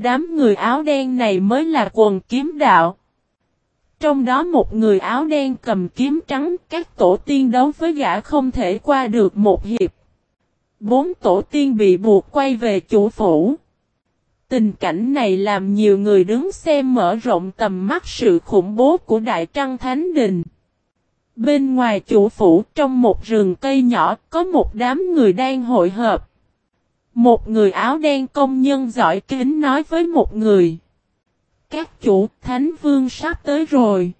Đám người áo đen này mới là quần kiếm đạo. Trong đó một người áo đen cầm kiếm trắng, các tổ tiên đấu với gã không thể qua được một hiệp. Bốn tổ tiên bị buộc quay về chủ phủ. Tình cảnh này làm nhiều người đứng xem mở rộng tầm mắt sự khủng bố của Đại Trăng Thánh Đình. Bên ngoài chủ phủ trong một rừng cây nhỏ có một đám người đang hội hợp. Một người áo đen công nhân giỏi kính nói với một người. Các chủ thánh vương sắp tới rồi.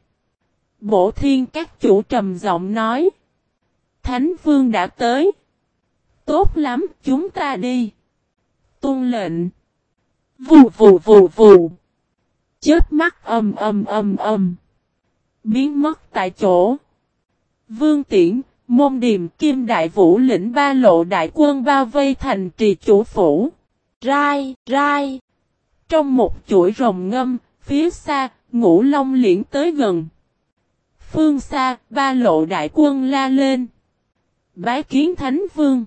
Bổ thiên các chủ trầm giọng nói. Thánh vương đã tới. Tốt lắm chúng ta đi. Tôn lệnh. Vù vù vù vù. Chết mắt âm âm âm âm. Biến mất tại chỗ. Vương Tiễn, môn điềm kim đại vũ lĩnh ba lộ đại quân bao vây thành trì chủ phủ. Rai, rai. Trong một chuỗi rồng ngâm, phía xa, ngũ long liễn tới gần. Phương xa, ba lộ đại quân la lên. Bái kiến thánh vương.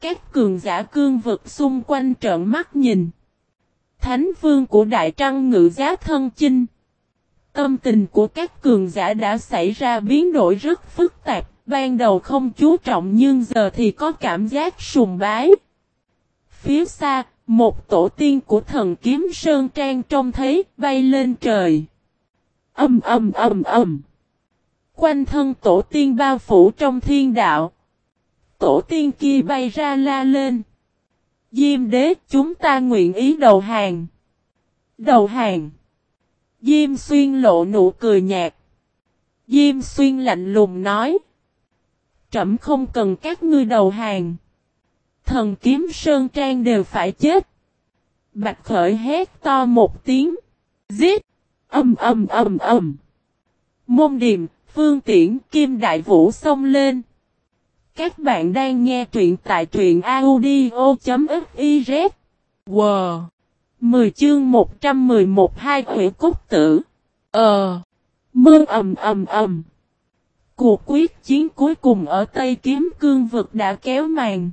Các cường giả cương vực xung quanh trợn mắt nhìn. Thánh vương của đại trăng ngự giá thân chinh. Tâm tình của các cường giả đã xảy ra biến đổi rất phức tạp, ban đầu không chú trọng nhưng giờ thì có cảm giác sùng bái. Phía xa, một tổ tiên của thần kiếm Sơn Trang trông thấy bay lên trời. Âm âm âm âm. Quanh thân tổ tiên bao phủ trong thiên đạo. Tổ tiên kia bay ra la lên. Diêm đế chúng ta nguyện ý đầu hàng. Đầu hàng. Diêm xuyên lộ nụ cười nhạt. Diêm xuyên lạnh lùng nói trẫm không cần các ngươi đầu hàng. Thần kiếm sơn trang đều phải chết. Bạch khởi hét to một tiếng. Giết. Âm âm âm âm. Môn điềm, phương tiễn, kim đại vũ xông lên. Các bạn đang nghe truyện tại truyện audio.fiz. Wow! 10 chương 111 hai hủy cốt tử. Ờ. Mơ ầm ầm ầm. Cuộc quyết chiến cuối cùng ở Tây Kiếm Cương vực đã kéo màn.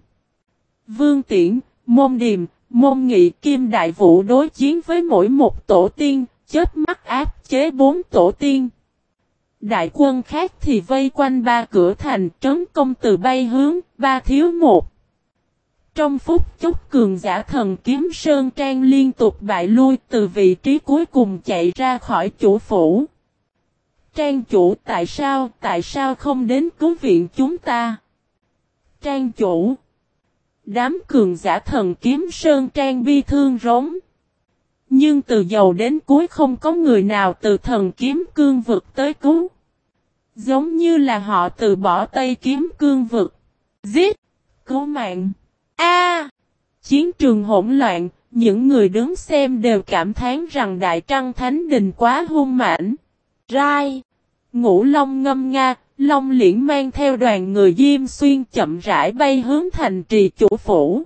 Vương Tiễn, Môn Điềm, Môn Nghị Kim Đại Vũ đối chiến với mỗi một tổ tiên, chết mắt áp chế bốn tổ tiên. Đại quân khác thì vây quanh ba cửa thành trấn công từ bay hướng, ba thiếu một. Trong phút chốc cường giả thần kiếm Sơn Trang liên tục bại lui từ vị trí cuối cùng chạy ra khỏi chủ phủ. Trang chủ tại sao, tại sao không đến cứu viện chúng ta? Trang chủ Đám cường giả thần kiếm Sơn Trang bi thương rống. Nhưng từ đầu đến cuối không có người nào từ thần kiếm cương vực tới cứu. Giống như là họ từ bỏ Tây kiếm cương vực. Giết! Cứu mạng! A! chiến trường hỗn loạn, những người đứng xem đều cảm thán rằng Đại Trăng Thánh Đình quá hung mãnh. Rai! Ngũ Long ngâm nga, Long liễn mang theo đoàn người Diêm Xuyên chậm rãi bay hướng thành trì chủ phủ.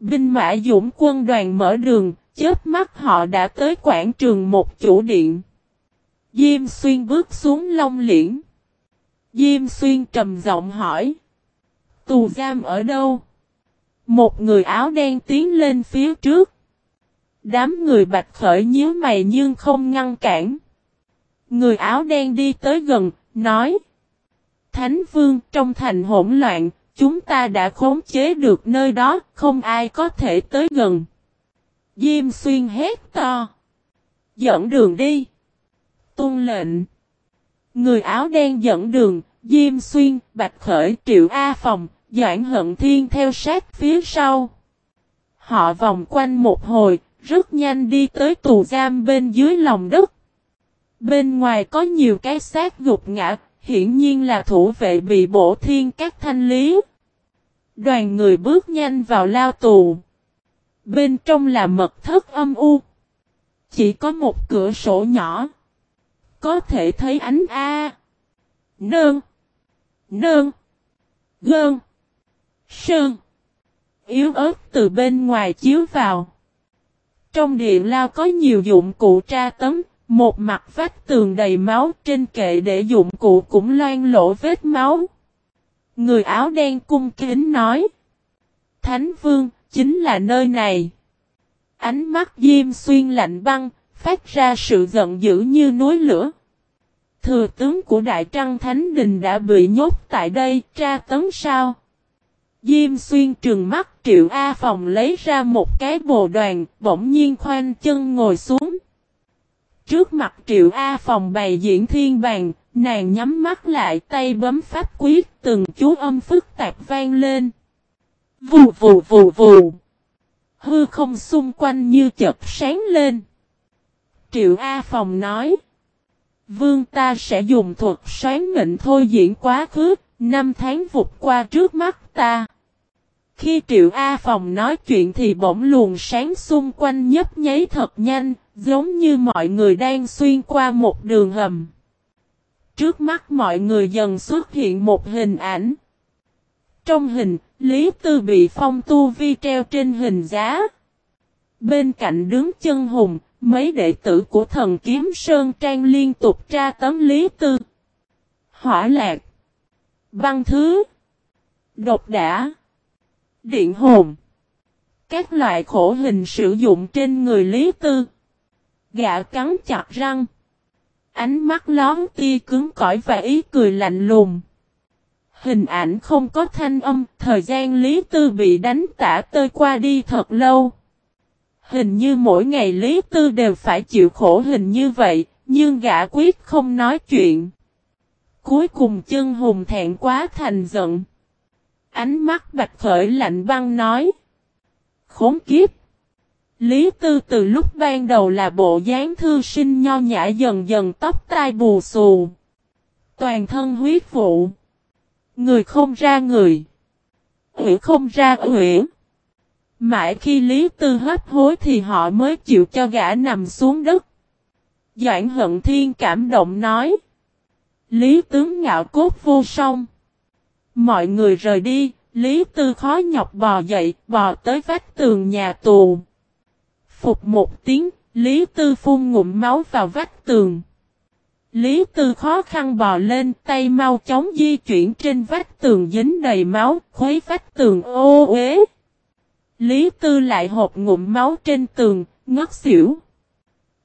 Binh mã dũng quân đoàn mở đường, chết mắt họ đã tới quảng trường một chủ điện. Diêm Xuyên bước xuống Long liễn. Diêm Xuyên trầm giọng hỏi. Tù giam ở đâu? Một người áo đen tiến lên phía trước. Đám người bạch khởi nhíu mày nhưng không ngăn cản. Người áo đen đi tới gần, nói. Thánh vương trong thành hỗn loạn, chúng ta đã khống chế được nơi đó, không ai có thể tới gần. Diêm xuyên hét to. Dẫn đường đi. Tôn lệnh. Người áo đen dẫn đường, Diêm xuyên, Bạch Khởi, Triệu A Phòng, Doãn Hận Thiên theo sát phía sau. Họ vòng quanh một hồi, rất nhanh đi tới tù giam bên dưới lòng đất. Bên ngoài có nhiều cái xác gục ngã, hiển nhiên là thủ vệ bị bổ thiên các thanh lý. Đoàn người bước nhanh vào lao tù. Bên trong là mật thất âm u. Chỉ có một cửa sổ nhỏ. Có thể thấy ánh A. nơn nơn Gơn. Sơn. Yếu ớt từ bên ngoài chiếu vào. Trong điện lao có nhiều dụng cụ tra tấm, một mặt vách tường đầy máu trên kệ để dụng cụ cũng loan lỗ vết máu. Người áo đen cung kính nói. Thánh vương, chính là nơi này. Ánh mắt Diêm Xuyên lạnh băng, phát ra sự giận dữ như núi lửa. Thừa tướng của Đại Trăng Thánh Đình đã bị nhốt tại đây, tra tấn sao? Diêm xuyên trừng mắt triệu A Phòng lấy ra một cái bồ đoàn, bỗng nhiên khoanh chân ngồi xuống. Trước mặt triệu A Phòng bày diễn thiên bàn, nàng nhắm mắt lại tay bấm pháp quyết từng chú âm phức tạp vang lên. Vù vù vù vù. Hư không xung quanh như chợt sáng lên. Triệu A Phòng nói. Vương ta sẽ dùng thuật sáng mệnh thôi diễn quá khứ, năm tháng vụt qua trước mắt ta. Khi Triệu A Phòng nói chuyện thì bỗng luồng sáng xung quanh nhấp nháy thật nhanh, giống như mọi người đang xuyên qua một đường hầm. Trước mắt mọi người dần xuất hiện một hình ảnh. Trong hình, Lý Tư bị phong tu vi treo trên hình giá. Bên cạnh đứng chân hùng, mấy đệ tử của thần kiếm Sơn Trang liên tục tra tấm Lý Tư. Hỏa lạc. Băng thứ. Độc đã điện hồn. Các loại khổ hình sử dụng trên người Lý Tư. Gã cắn chặt răng. Ánh mắt lón tia cứng cỏi và ý cười lạnh lùng. Hình ảnh không có thanh âm, thời gian Lý Tư bị đánh tả tơi qua đi thật lâu. Hình như mỗi ngày Lý Tư đều phải chịu khổ hình như vậy, nhưng gã quyết không nói chuyện. Cuối cùng chân hùng thẹn quá thành giận. Ánh mắt bạch khởi lạnh băng nói. Khốn kiếp. Lý Tư từ lúc ban đầu là bộ dáng thư sinh nho nhã dần dần tóc tai bù xù. Toàn thân huyết vụ. Người không ra người. Ủy không ra ủy. Mãi khi Lý Tư hấp hối thì họ mới chịu cho gã nằm xuống đất. Doãn hận thiên cảm động nói. Lý tướng ngạo cốt vô song. Mọi người rời đi, Lý Tư khó nhọc bò dậy, bò tới vách tường nhà tù. Phục một tiếng, Lý Tư phun ngụm máu vào vách tường. Lý Tư khó khăn bò lên, tay mau chóng di chuyển trên vách tường dính đầy máu, khuấy vách tường ô uế. Lý Tư lại hộp ngụm máu trên tường, ngất xỉu.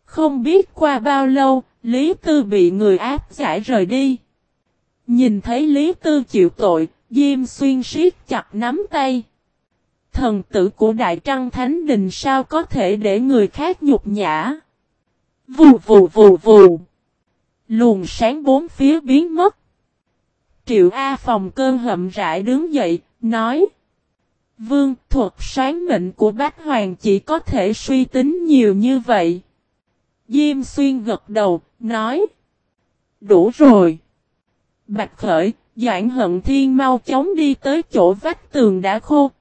Không biết qua bao lâu, Lý Tư bị người áp giải rời đi. Nhìn thấy Lý Tư chịu tội, Diêm xuyên siết chặt nắm tay. Thần tử của Đại Trăng Thánh Đình sao có thể để người khác nhục nhã. Vù vù vù vù. luồn sáng bốn phía biến mất. Triệu A phòng cơn hậm rãi đứng dậy, nói. Vương thuật sáng mệnh của Bách Hoàng chỉ có thể suy tính nhiều như vậy. Diêm xuyên gật đầu, nói. Đủ rồi. Bạch Khởi, Doãn Hận Thiên mau chóng đi tới chỗ vách tường đã khô.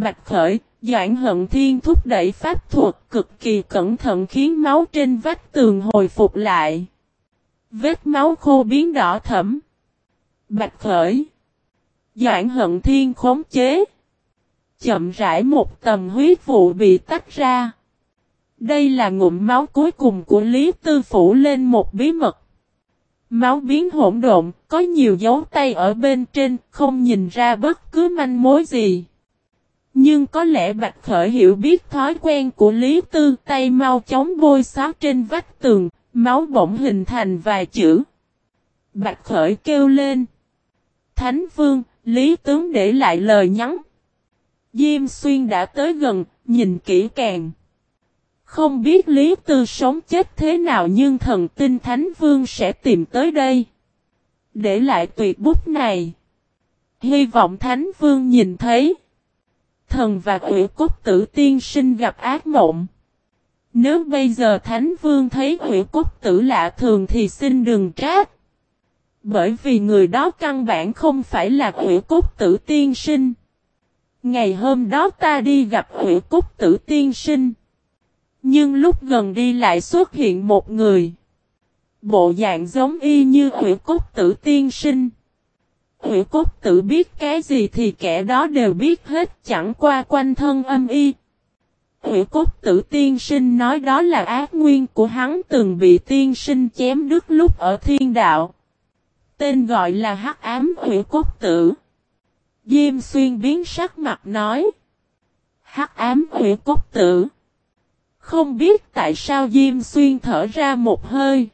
Bạch Khởi, Doãn Hận Thiên thúc đẩy pháp thuật cực kỳ cẩn thận khiến máu trên vách tường hồi phục lại. Vết máu khô biến đỏ thẫm. Bạch Khởi. Doãn Hận Thiên khống chế. Chậm rãi một tầm huyết vụ bị tách ra. Đây là ngụm máu cuối cùng của Lý Tư Phủ lên một bí mật. Máu biến hỗn độn, có nhiều dấu tay ở bên trên, không nhìn ra bất cứ manh mối gì. Nhưng có lẽ Bạch Khởi hiểu biết thói quen của Lý Tư tay mau chóng bôi xóa trên vách tường, máu bỗng hình thành vài chữ. Bạch Khởi kêu lên. Thánh Vương, Lý Tướng để lại lời nhắn. Diêm Xuyên đã tới gần, nhìn kỹ càng. Không biết Lý Tư sống chết thế nào nhưng thần tinh Thánh Vương sẽ tìm tới đây. Để lại tuyệt bút này. Hy vọng Thánh Vương nhìn thấy. Thần và ủy cốt tử tiên sinh gặp ác mộng. Nếu bây giờ Thánh Vương thấy ủy cốt tử lạ thường thì xin đừng trách. Bởi vì người đó căn bản không phải là ủy cốt tử tiên sinh. Ngày hôm đó ta đi gặp ủy cốt tử tiên sinh. Nhưng lúc gần đi lại xuất hiện một người. Bộ dạng giống y như hủy cốt tử tiên sinh. Hủy cốt tử biết cái gì thì kẻ đó đều biết hết, chẳng qua quanh thân âm y. Hủy cốt tử tiên sinh nói đó là ác nguyên của hắn, từng bị tiên sinh chém đứt lúc ở thiên đạo. Tên gọi là hắc ám hủy cốt tử. Diêm xuyên biến sắc mặt nói. Hắc ám hủy cốt tử. Không biết tại sao Diêm Xuyên thở ra một hơi.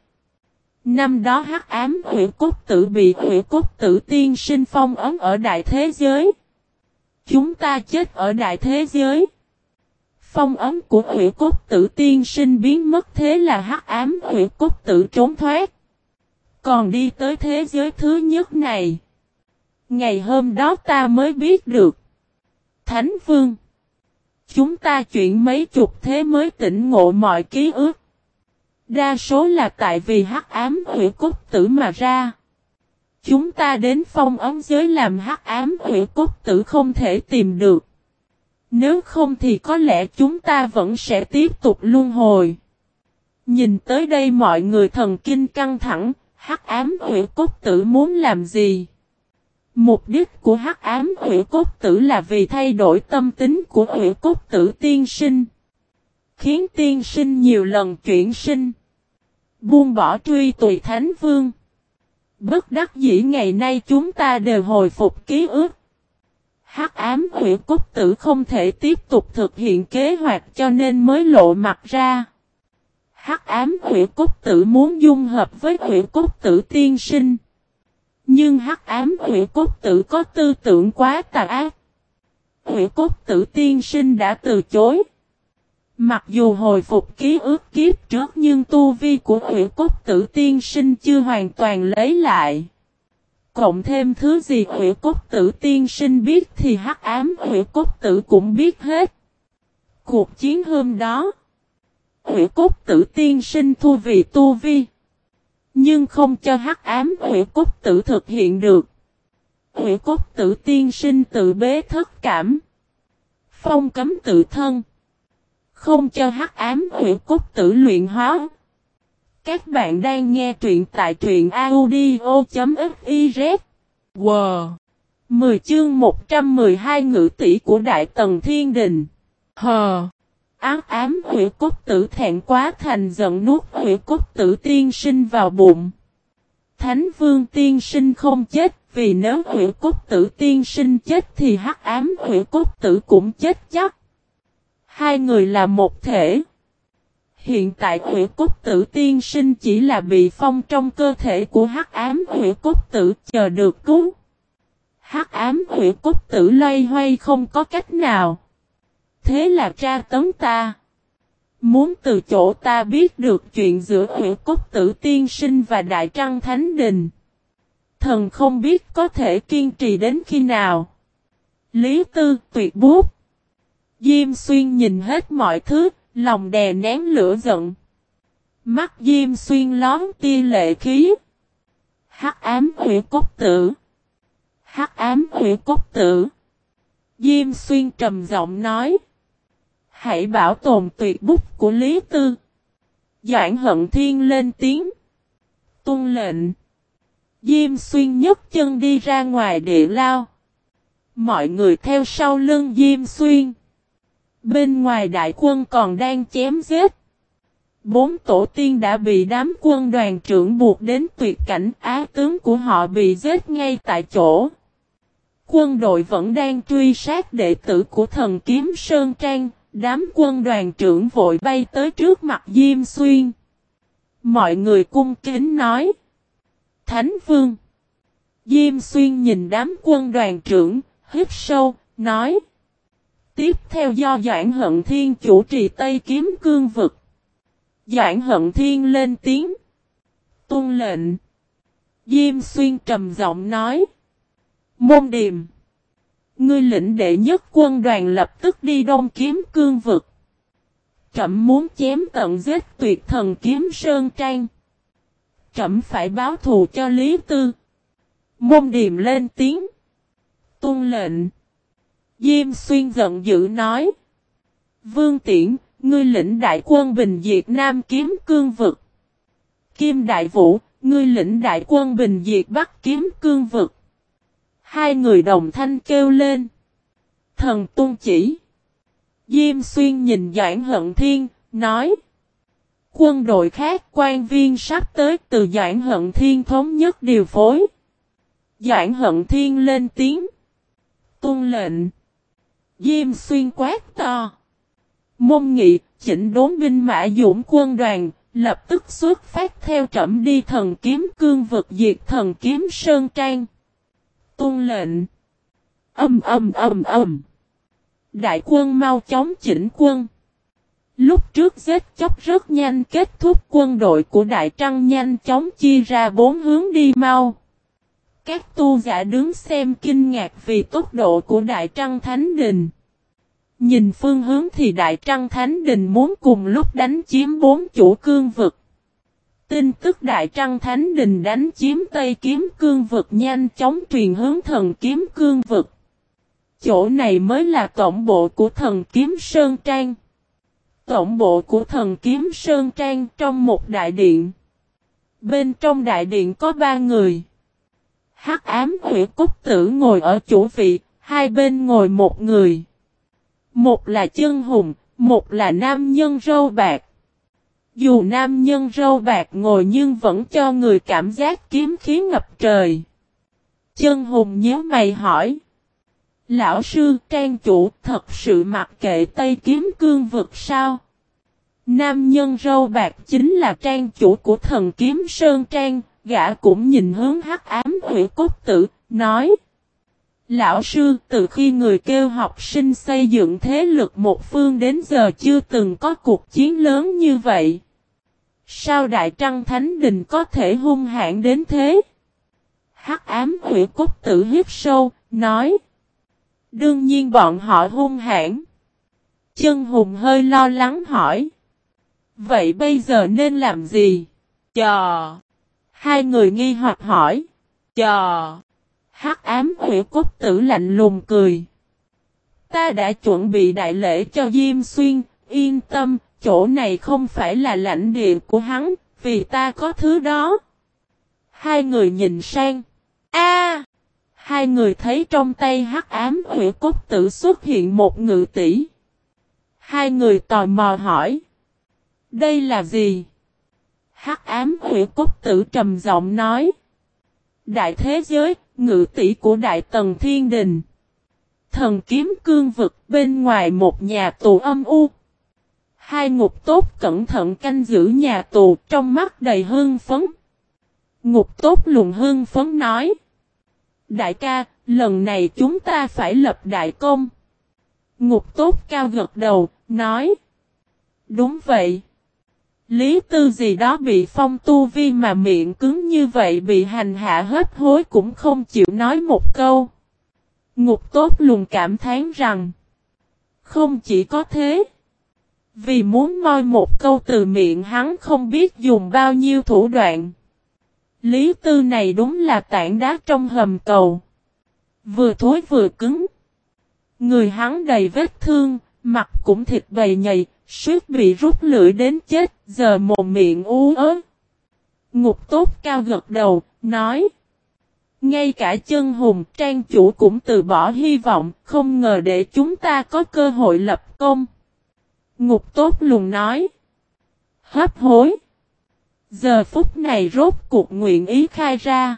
Năm đó hắc ám hủy cốt tử bị hủy cốt tử tiên sinh phong ấn ở đại thế giới. Chúng ta chết ở đại thế giới. Phong ấn của hủy cốt tử tiên sinh biến mất thế là hắc ám hủy cốt tử trốn thoát. Còn đi tới thế giới thứ nhất này. Ngày hôm đó ta mới biết được. Thánh Vương. Chúng ta chuyển mấy chục thế mới tỉnh ngộ mọi ký ức. Đa số là tại vì hắc ám hủy cốt tử mà ra. Chúng ta đến phong ấm giới làm hắc ám hủy cốt tử không thể tìm được. Nếu không thì có lẽ chúng ta vẫn sẽ tiếp tục luân hồi. Nhìn tới đây mọi người thần kinh căng thẳng, hắc ám hủy cốt tử muốn làm gì? Mục đích của hắc ám hủy cốt tử là vì thay đổi tâm tính của hủy cốt tử tiên sinh. Khiến tiên sinh nhiều lần chuyển sinh. Buông bỏ truy tùy thánh vương. Bất đắc dĩ ngày nay chúng ta đều hồi phục ký ức. Hắc ám hủy cốt tử không thể tiếp tục thực hiện kế hoạch cho nên mới lộ mặt ra. Hắc ám hủy cốt tử muốn dung hợp với hủy cốt tử tiên sinh. Nhưng hắc ám hủy cốt tử có tư tưởng quá tà ác. Hủy cốt tử tiên sinh đã từ chối. Mặc dù hồi phục ký ức kiếp trước nhưng tu vi của huyện cốt tử tiên sinh chưa hoàn toàn lấy lại. Cộng thêm thứ gì huyện cốt tử tiên sinh biết thì hắc ám huyện cốt tử cũng biết hết. Cuộc chiến hôm đó, huyện cốt tử tiên sinh thu vì tu vi. Nhưng không cho hắc ám huyện cốt tử thực hiện được. Huyện cốt tử tiên sinh tự bế thất cảm. Phong cấm tự thân. Không cho hắc ám huyện cốt tử luyện hóa. Các bạn đang nghe truyện tại truyện audio.fiz. Wow! 10 chương 112 ngữ tỷ của Đại Tần Thiên Đình. Hờ! Ác ám huyện cốt tử thẹn quá thành giận nuốt huyện cốt tử tiên sinh vào bụng. Thánh vương tiên sinh không chết, vì nếu huyện cốt tử tiên sinh chết thì hắc ám huyện cốt tử cũng chết chắc. Hai người là một thể. Hiện tại hủy cốt tử tiên sinh chỉ là bị phong trong cơ thể của hắc ám hủy cốt tử, chờ được cứu. Hắc ám hủy cốt tử loay hoay không có cách nào. Thế là tra tấn ta. Muốn từ chỗ ta biết được chuyện giữa hủy cốt tử tiên sinh và đại trăng thánh đình. Thần không biết có thể kiên trì đến khi nào. Lý tư, tuyệt bút. Diêm xuyên nhìn hết mọi thứ, lòng đè nén lửa giận. Mắt Diêm xuyên lón tia lệ khí. Hắc ám hủy cốt tử. Hắc ám hủy cốt tử. Diêm xuyên trầm giọng nói. Hãy bảo tồn tuyệt bút của Lý Tư. Doãn hận thiên lên tiếng. tuân lệnh. Diêm xuyên nhấc chân đi ra ngoài địa lao. Mọi người theo sau lưng Diêm xuyên. Bên ngoài đại quân còn đang chém giết. Bốn tổ tiên đã bị đám quân đoàn trưởng buộc đến tuyệt cảnh á tướng của họ bị giết ngay tại chỗ. Quân đội vẫn đang truy sát đệ tử của thần kiếm Sơn Trang, đám quân đoàn trưởng vội bay tới trước mặt Diêm Xuyên. Mọi người cung kính nói. Thánh Vương. Diêm Xuyên nhìn đám quân đoàn trưởng, hít sâu, nói. Tiếp theo do Doãn Hận Thiên chủ trì Tây Kiếm Cương Vực. Doãn Hận Thiên lên tiếng. Tôn lệnh. Diêm Xuyên trầm giọng nói. Môn Điềm. Ngươi lĩnh đệ nhất quân đoàn lập tức đi đông kiếm cương vực. Trẩm muốn chém tận giết tuyệt thần kiếm Sơn Trang. Trẩm phải báo thù cho Lý Tư. Môn Điềm lên tiếng. Tôn lệnh. Diêm xuyên giận dữ nói. Vương Tiễn, ngươi lĩnh đại quân bình diệt Nam kiếm cương vực. Kim Đại Vũ, ngươi lĩnh đại quân bình diệt Bắc kiếm cương vực. Hai người đồng thanh kêu lên. Thần tung chỉ. Diêm xuyên nhìn Doãn Hận Thiên, nói. Quân đội khác quan viên sắp tới từ Doãn Hận Thiên thống nhất điều phối. Doãn Hận Thiên lên tiếng. Tôn lệnh. Diêm xuyên quát to. Môn nghị, chỉnh đốn binh mã dũng quân đoàn, lập tức xuất phát theo trẩm đi thần kiếm cương vực diệt thần kiếm Sơn Trang. Tôn lệnh. Âm âm âm âm. Đại quân mau chóng chỉnh quân. Lúc trước giết chóc rất nhanh kết thúc quân đội của Đại Trăng nhanh chóng chia ra bốn hướng đi mau. Các tu giả đứng xem kinh ngạc vì tốc độ của Đại Trăng Thánh Đình. Nhìn phương hướng thì Đại Trăng Thánh Đình muốn cùng lúc đánh chiếm bốn chủ cương vực. Tin tức Đại Trăng Thánh Đình đánh chiếm Tây Kiếm Cương Vực nhanh chóng truyền hướng thần kiếm cương vực. Chỗ này mới là tổng bộ của thần kiếm Sơn Trang. Tổng bộ của thần kiếm Sơn Trang trong một đại điện. Bên trong đại điện có ba người. Hắc ám hủy cúc tử ngồi ở chủ vị, hai bên ngồi một người. Một là chân hùng, một là nam nhân râu bạc. Dù nam nhân râu bạc ngồi nhưng vẫn cho người cảm giác kiếm khí ngập trời. Chân hùng nhớ mày hỏi. Lão sư trang chủ thật sự mặc kệ Tây kiếm cương vực sao? Nam nhân râu bạc chính là trang chủ của thần kiếm Sơn Trang, gã cũng nhìn hướng hắc ám hủy cốt tử, nói. Lão sư, từ khi người kêu học sinh xây dựng thế lực một phương đến giờ chưa từng có cuộc chiến lớn như vậy. Sao Đại Trăng Thánh Đình có thể hung hãn đến thế? Hắc ám hủy cốt tử hiếp sâu, nói. Đương nhiên bọn họ hung hãn. Chân hùng hơi lo lắng hỏi. Vậy bây giờ nên làm gì? Chờ. Hai người nghi hoặc hỏi. Chờ. Hắc ám hủy cốt tử lạnh lùng cười. Ta đã chuẩn bị đại lễ cho Diêm Xuyên, yên tâm, chỗ này không phải là lãnh địa của hắn, vì ta có thứ đó. Hai người nhìn sang. A! hai người thấy trong tay hắc ám hủy cốt tử xuất hiện một ngự tỷ. Hai người tò mò hỏi. Đây là gì? Hắc ám hủy cốt tử trầm giọng nói. Đại thế giới, ngự tỷ của Đại Tần Thiên Đình. Thần kiếm cương vực bên ngoài một nhà tù âm u. Hai ngục tốt cẩn thận canh giữ nhà tù trong mắt đầy hương phấn. Ngục tốt lùng hương phấn nói. Đại ca, lần này chúng ta phải lập đại công. Ngục tốt cao gật đầu, nói. Đúng vậy. Lý tư gì đó bị phong tu vi mà miệng cứng như vậy bị hành hạ hết hối cũng không chịu nói một câu. Ngục tốt lùng cảm thán rằng. Không chỉ có thế. Vì muốn moi một câu từ miệng hắn không biết dùng bao nhiêu thủ đoạn. Lý tư này đúng là tảng đá trong hầm cầu. Vừa thối vừa cứng. Người hắn đầy vết thương, mặt cũng thịt bầy nhầy, suýt bị rút lưỡi đến chết, giờ mồm miệng ú ớ. Ngục tốt cao gật đầu, nói. Ngay cả chân hùng trang chủ cũng từ bỏ hy vọng, không ngờ để chúng ta có cơ hội lập công. Ngục tốt lùng nói. Hấp hối. Giờ phút này rốt cuộc nguyện ý khai ra.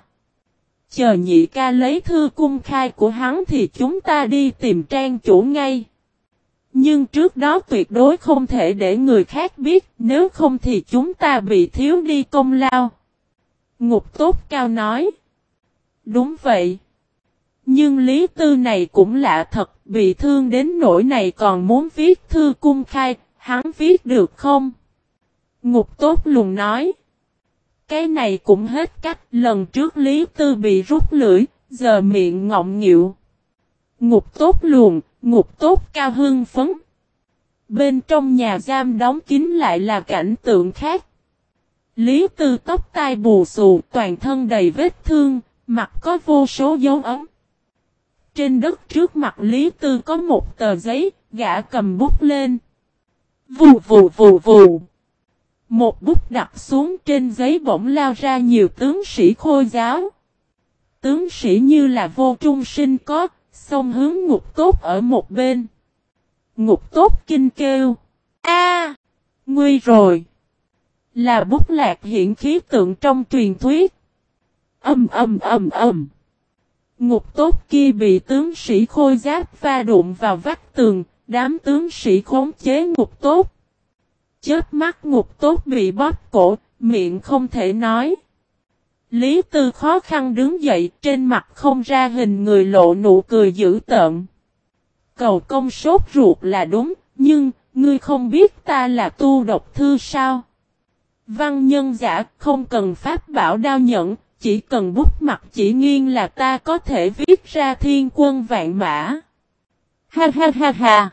Chờ nhị ca lấy thư cung khai của hắn thì chúng ta đi tìm trang chủ ngay. Nhưng trước đó tuyệt đối không thể để người khác biết, nếu không thì chúng ta bị thiếu đi công lao. Ngục tốt cao nói. Đúng vậy. Nhưng lý tư này cũng lạ thật, bị thương đến nỗi này còn muốn viết thư cung khai, hắn viết được không? Ngục tốt lùng nói. Cái này cũng hết cách, lần trước Lý Tư bị rút lưỡi, giờ miệng ngọng nghịu. Ngục tốt luồn, ngục tốt cao hưng phấn. Bên trong nhà giam đóng kín lại là cảnh tượng khác. Lý Tư tóc tai bù xù, toàn thân đầy vết thương, mặt có vô số dấu ấm. Trên đất trước mặt Lý Tư có một tờ giấy, gã cầm bút lên. Vù vù vù vù. Một bút đặt xuống trên giấy bỗng lao ra nhiều tướng sĩ khôi giáo. Tướng sĩ như là vô trung sinh có, song hướng ngục tốt ở một bên. Ngục tốt kinh kêu. A, Nguy rồi! Là bút lạc hiện khí tượng trong truyền thuyết. Âm âm âm âm. Ngục tốt kia bị tướng sĩ khôi giáp va đụng vào vách tường, đám tướng sĩ khống chế ngục tốt. chết mắt ngục tốt bị bóp cổ, miệng không thể nói. Lý Tư khó khăn đứng dậy trên mặt không ra hình người lộ nụ cười dữ tợn. Cầu công sốt ruột là đúng, nhưng, ngươi không biết ta là tu độc thư sao? Văn nhân giả không cần pháp bảo đao nhẫn, chỉ cần bút mặt chỉ nghiêng là ta có thể viết ra thiên quân vạn mã. Ha ha ha ha!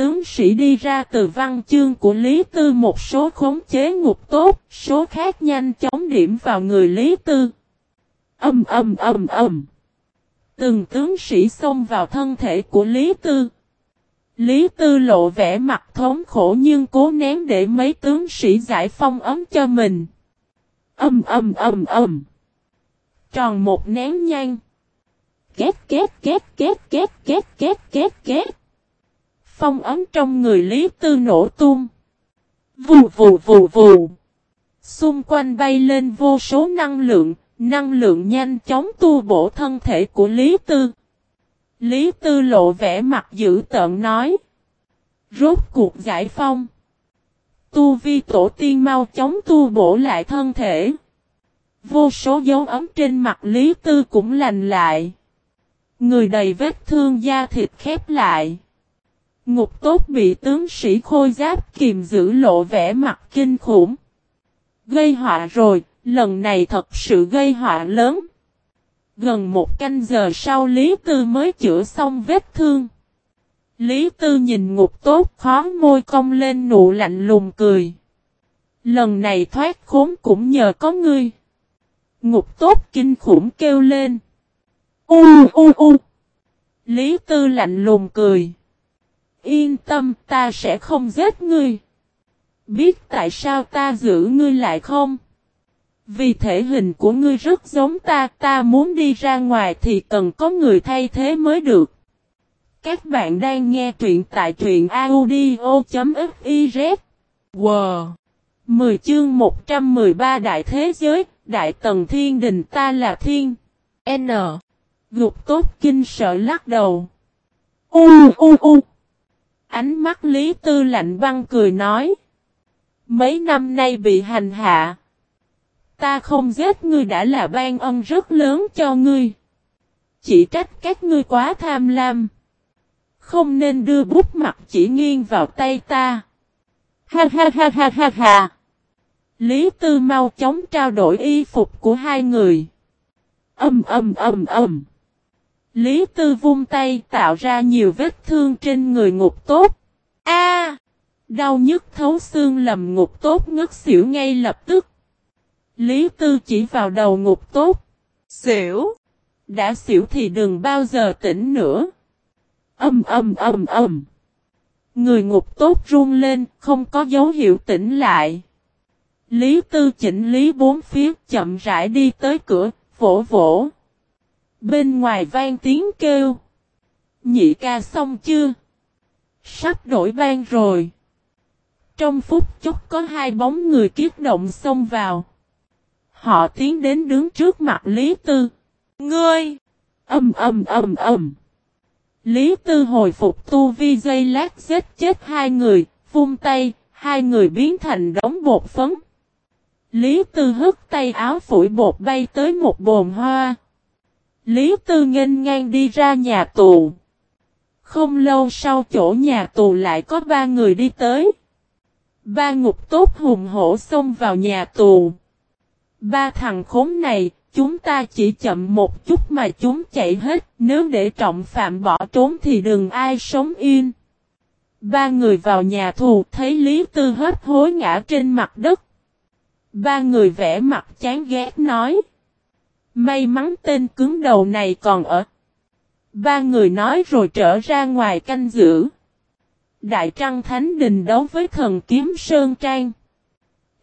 Tướng sĩ đi ra từ văn chương của Lý Tư một số khống chế ngục tốt, số khác nhanh chóng điểm vào người Lý Tư. Âm âm âm âm! Từng tướng sĩ xông vào thân thể của Lý Tư. Lý Tư lộ vẻ mặt thống khổ nhưng cố nén để mấy tướng sĩ giải phong ấm cho mình. Âm âm âm âm. Tròn một nén nhang. Két két két két két két két két két. Phong ấm trong người Lý Tư nổ tung. Vù vù vù vù. Xung quanh bay lên vô số năng lượng, năng lượng nhanh chóng tu bổ thân thể của Lý Tư. Lý Tư lộ vẻ mặt dữ tợn nói. Rốt cuộc giải phong. Tu vi tổ tiên mau chóng tu bổ lại thân thể. Vô số dấu ấm trên mặt Lý Tư cũng lành lại. Người đầy vết thương da thịt khép lại. Ngục tốt bị tướng sĩ khôi giáp kìm giữ lộ vẻ mặt kinh khủng. Gây họa rồi, lần này thật sự gây họa lớn. Gần một canh giờ sau Lý Tư mới chữa xong vết thương. Lý Tư nhìn ngục tốt khó môi cong lên nụ lạnh lùng cười. Lần này thoát khốn cũng nhờ có ngươi. Ngục tốt kinh khủng kêu lên. U u u. Lý Tư lạnh lùng cười. Yên tâm ta sẽ không giết ngươi. Biết tại sao ta giữ ngươi lại không? Vì thể hình của ngươi rất giống ta, ta muốn đi ra ngoài thì cần có người thay thế mới được. Các bạn đang nghe truyện tại truyện audio.fiz. Wow! 10 chương 113 Đại Thế Giới, Đại Tần Thiên Đình ta là Thiên. N. Gục tốt kinh sợ lắc đầu. U u u. Ánh mắt Lý Tư lạnh băng cười nói. Mấy năm nay bị hành hạ. Ta không giết ngươi đã là ban ân rất lớn cho ngươi. Chỉ trách các ngươi quá tham lam. Không nên đưa bút mặt chỉ nghiêng vào tay ta. Ha ha ha ha ha ha. Lý Tư mau chóng trao đổi y phục của hai người. Âm âm âm âm. Lý Tư vung tay tạo ra nhiều vết thương trên người ngục tốt. A! đau nhức thấu xương lầm ngục tốt ngất xỉu ngay lập tức. Lý Tư chỉ vào đầu ngục tốt. Xỉu! Đã xỉu thì đừng bao giờ tỉnh nữa. Âm âm âm âm. Người ngục tốt run lên, không có dấu hiệu tỉnh lại. Lý Tư chỉnh lý bốn phía chậm rãi đi tới cửa, vỗ vỗ. Bên ngoài vang tiếng kêu. Nhị ca xong chưa? Sắp đổi ban rồi. Trong phút chốc có hai bóng người kiếp động xông vào. Họ tiến đến đứng trước mặt Lý Tư. Ngươi! Âm âm âm âm. Lý Tư hồi phục tu vi dây lát giết chết hai người, vung tay, hai người biến thành đống bột phấn. Lý Tư hất tay áo phủi bột bay tới một bồn hoa. Lý Tư nghênh ngang đi ra nhà tù. Không lâu sau chỗ nhà tù lại có ba người đi tới. Ba ngục tốt hùng hổ xông vào nhà tù. Ba thằng khốn này, chúng ta chỉ chậm một chút mà chúng chạy hết, nếu để trọng phạm bỏ trốn thì đừng ai sống yên. Ba người vào nhà tù thấy Lý Tư hết hối ngã trên mặt đất. Ba người vẽ mặt chán ghét nói. May mắn tên cứng đầu này còn ở. Ba người nói rồi trở ra ngoài canh giữ. Đại Trăng Thánh Đình đấu với thần kiếm Sơn Trang.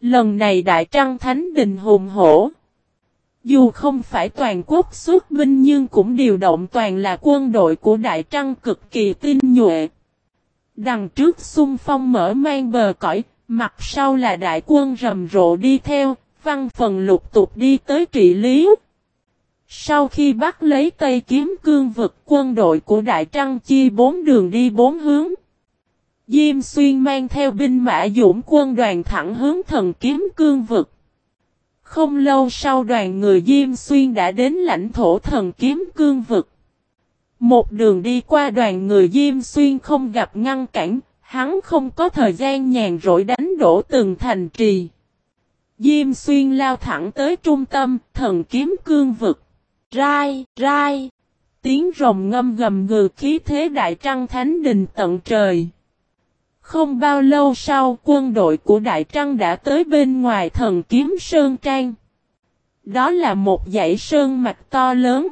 Lần này Đại Trăng Thánh Đình hùng hổ. Dù không phải toàn quốc xuất binh nhưng cũng điều động toàn là quân đội của Đại Trăng cực kỳ tinh nhuệ. Đằng trước xung phong mở mang bờ cõi, mặt sau là đại quân rầm rộ đi theo, văn phần lục tục đi tới trị lý. Sau khi bắt lấy Tây Kiếm Cương vực quân đội của Đại Trăng chia bốn đường đi bốn hướng. Diêm xuyên mang theo binh mã dũng quân đoàn thẳng hướng thần kiếm cương vực. Không lâu sau đoàn người Diêm Xuyên đã đến lãnh thổ thần kiếm cương vực. Một đường đi qua đoàn người Diêm Xuyên không gặp ngăn cản, hắn không có thời gian nhàn rỗi đánh đổ từng thành trì. Diêm Xuyên lao thẳng tới trung tâm, thần kiếm cương vực. Rai, rai. Tiếng rồng ngâm gầm ngừ khí thế đại trăng thánh đình tận trời. Không bao lâu sau quân đội của Đại Trăng đã tới bên ngoài thần kiếm Sơn Trang. Đó là một dãy sơn mạch to lớn.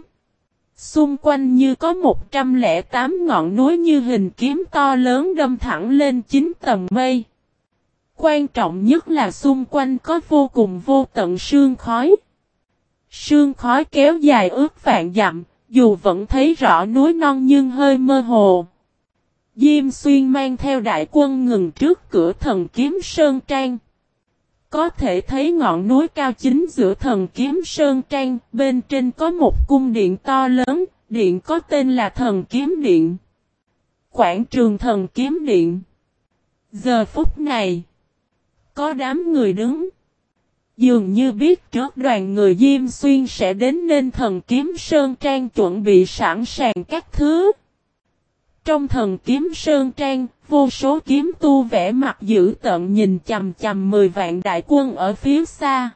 Xung quanh như có 108 ngọn núi như hình kiếm to lớn đâm thẳng lên chín tầng mây. Quan trọng nhất là xung quanh có vô cùng vô tận sương khói. Sương khói kéo dài ước vạn dặm, dù vẫn thấy rõ núi non nhưng hơi mơ hồ. Diêm xuyên mang theo đại quân ngừng trước cửa thần kiếm Sơn Trang. Có thể thấy ngọn núi cao chính giữa thần kiếm Sơn Trang, bên trên có một cung điện to lớn, điện có tên là thần kiếm điện. Quảng trường thần kiếm điện. Giờ phút này, có đám người đứng. Dường như biết trước đoàn người Diêm Xuyên sẽ đến nên thần kiếm Sơn Trang chuẩn bị sẵn sàng các thứ. Trong thần kiếm Sơn Trang, vô số kiếm tu vẽ mặt dữ tận nhìn chầm chầm mười vạn đại quân ở phía xa.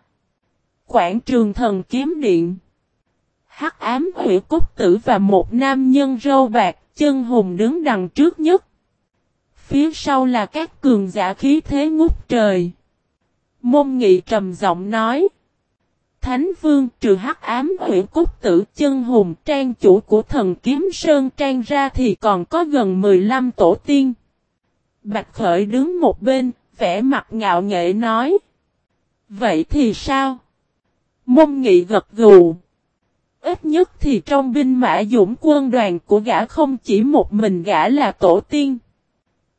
Quảng trường thần kiếm điện. Hắc ám hủy cốt tử và một nam nhân râu bạc, chân hùng đứng đằng trước nhất. Phía sau là các cường giả khí thế ngút trời. Môn nghị trầm giọng nói. Thánh Vương trừ hắc ám huyện cốt tử chân hùng trang chủ của thần kiếm sơn trang ra thì còn có gần 15 tổ tiên. Bạch Khởi đứng một bên, vẻ mặt ngạo nghệ nói. Vậy thì sao? Môn nghị gật gù. Ít nhất thì trong binh mã dũng quân đoàn của gã không chỉ một mình gã là tổ tiên.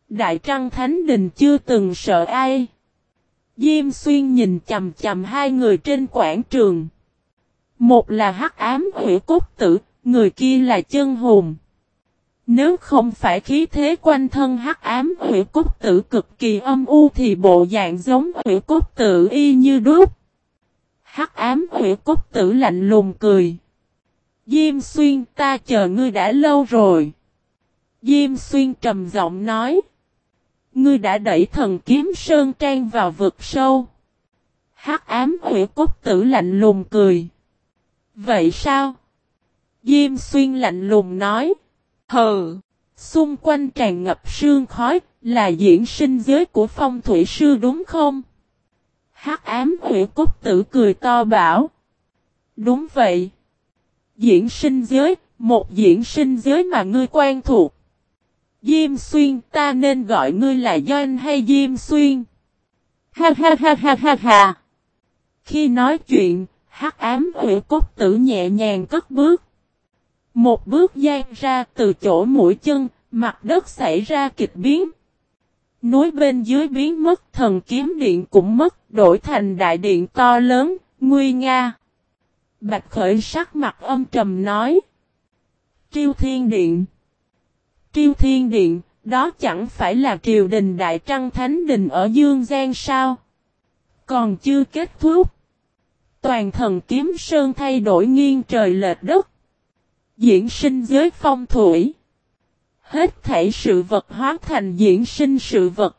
Đại Trăng Thánh Đình chưa từng sợ ai. Diêm xuyên nhìn chầm chầm hai người trên quảng trường. Một là hắc ám hủy cốt tử, người kia là chân hồn. Nếu không phải khí thế quanh thân hắc ám hủy cốt tử cực kỳ âm u thì bộ dạng giống hủy cốt tử y như đúc. Hắc ám hủy cốt tử lạnh lùng cười. Diêm xuyên ta chờ ngươi đã lâu rồi. Diêm xuyên trầm giọng nói. Ngươi đã đẩy thần kiếm sơn trang vào vực sâu. Hắc ám hủy cốt tử lạnh lùng cười. Vậy sao? Diêm xuyên lạnh lùng nói. Hừ. Xung quanh tràn ngập sương khói, là diễn sinh giới của phong thủy sư đúng không? Hắc ám hủy cốt tử cười to bảo. Đúng vậy. Diễn sinh giới, một diễn sinh giới mà ngươi quen thuộc. Diêm xuyên ta nên gọi ngươi là Doanh hay Diêm xuyên? Ha ha ha ha ha ha. Khi nói chuyện, hắc ám ủy cốt tử nhẹ nhàng cất bước. Một bước gian ra từ chỗ mũi chân, mặt đất xảy ra kịch biến. Núi bên dưới biến mất thần kiếm điện cũng mất, đổi thành đại điện to lớn, nguy nga. Bạch khởi sắc mặt âm trầm nói. Triêu thiên điện. Triêu Thiên Điện, đó chẳng phải là triều đình Đại Trăng Thánh Đình ở Dương Giang sao? Còn chưa kết thúc. Toàn thần kiếm sơn thay đổi nghiêng trời lệch đất. Diễn sinh giới phong thủy. Hết thảy sự vật hóa thành diễn sinh sự vật.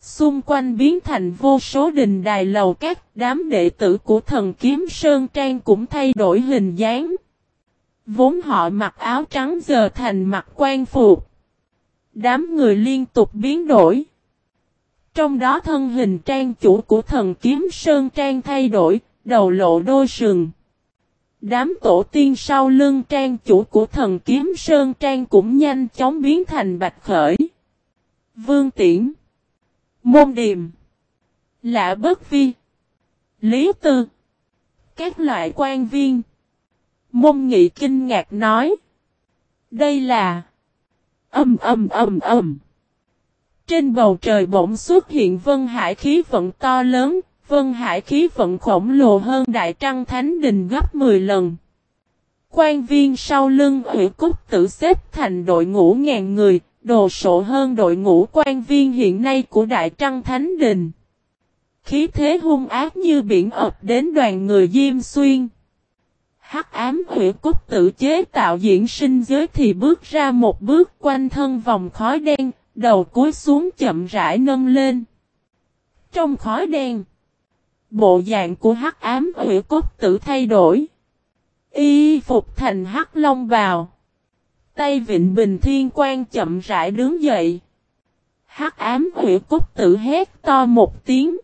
Xung quanh biến thành vô số đình đài lầu các đám đệ tử của thần kiếm Sơn Trang cũng thay đổi hình dáng. Vốn họ mặc áo trắng giờ thành mặc quan phục. Đám người liên tục biến đổi. Trong đó thân hình trang chủ của thần kiếm Sơn Trang thay đổi, đầu lộ đôi sừng. Đám tổ tiên sau lưng trang chủ của thần kiếm Sơn Trang cũng nhanh chóng biến thành bạch khởi. Vương Tiễn Môn Điềm Lạ Bất Vi Lý Tư Các loại quan viên Môn Nghị kinh ngạc nói Đây là Âm âm âm âm Trên bầu trời bỗng xuất hiện vân hải khí vận to lớn, Vân hải khí vận khổng lồ hơn Đại Trăng Thánh Đình gấp 10 lần Quan viên sau lưng ủy cúc tự xếp thành đội ngũ ngàn người, đồ sộ hơn đội ngũ quan viên hiện nay của Đại Trăng Thánh Đình. Khí thế hung ác như biển ập đến đoàn người Diêm Xuyên. Hắc ám hủy cốt tự chế tạo diễn sinh giới thì bước ra một bước quanh thân vòng khói đen, đầu cúi xuống chậm rãi nâng lên. Trong khói đen, bộ dạng của hắc ám hủy cốt tử thay đổi. Y phục thành hắc long vào. Tay vịnh bình thiên quan chậm rãi đứng dậy. Hắc ám hủy cốt tử hét to một tiếng.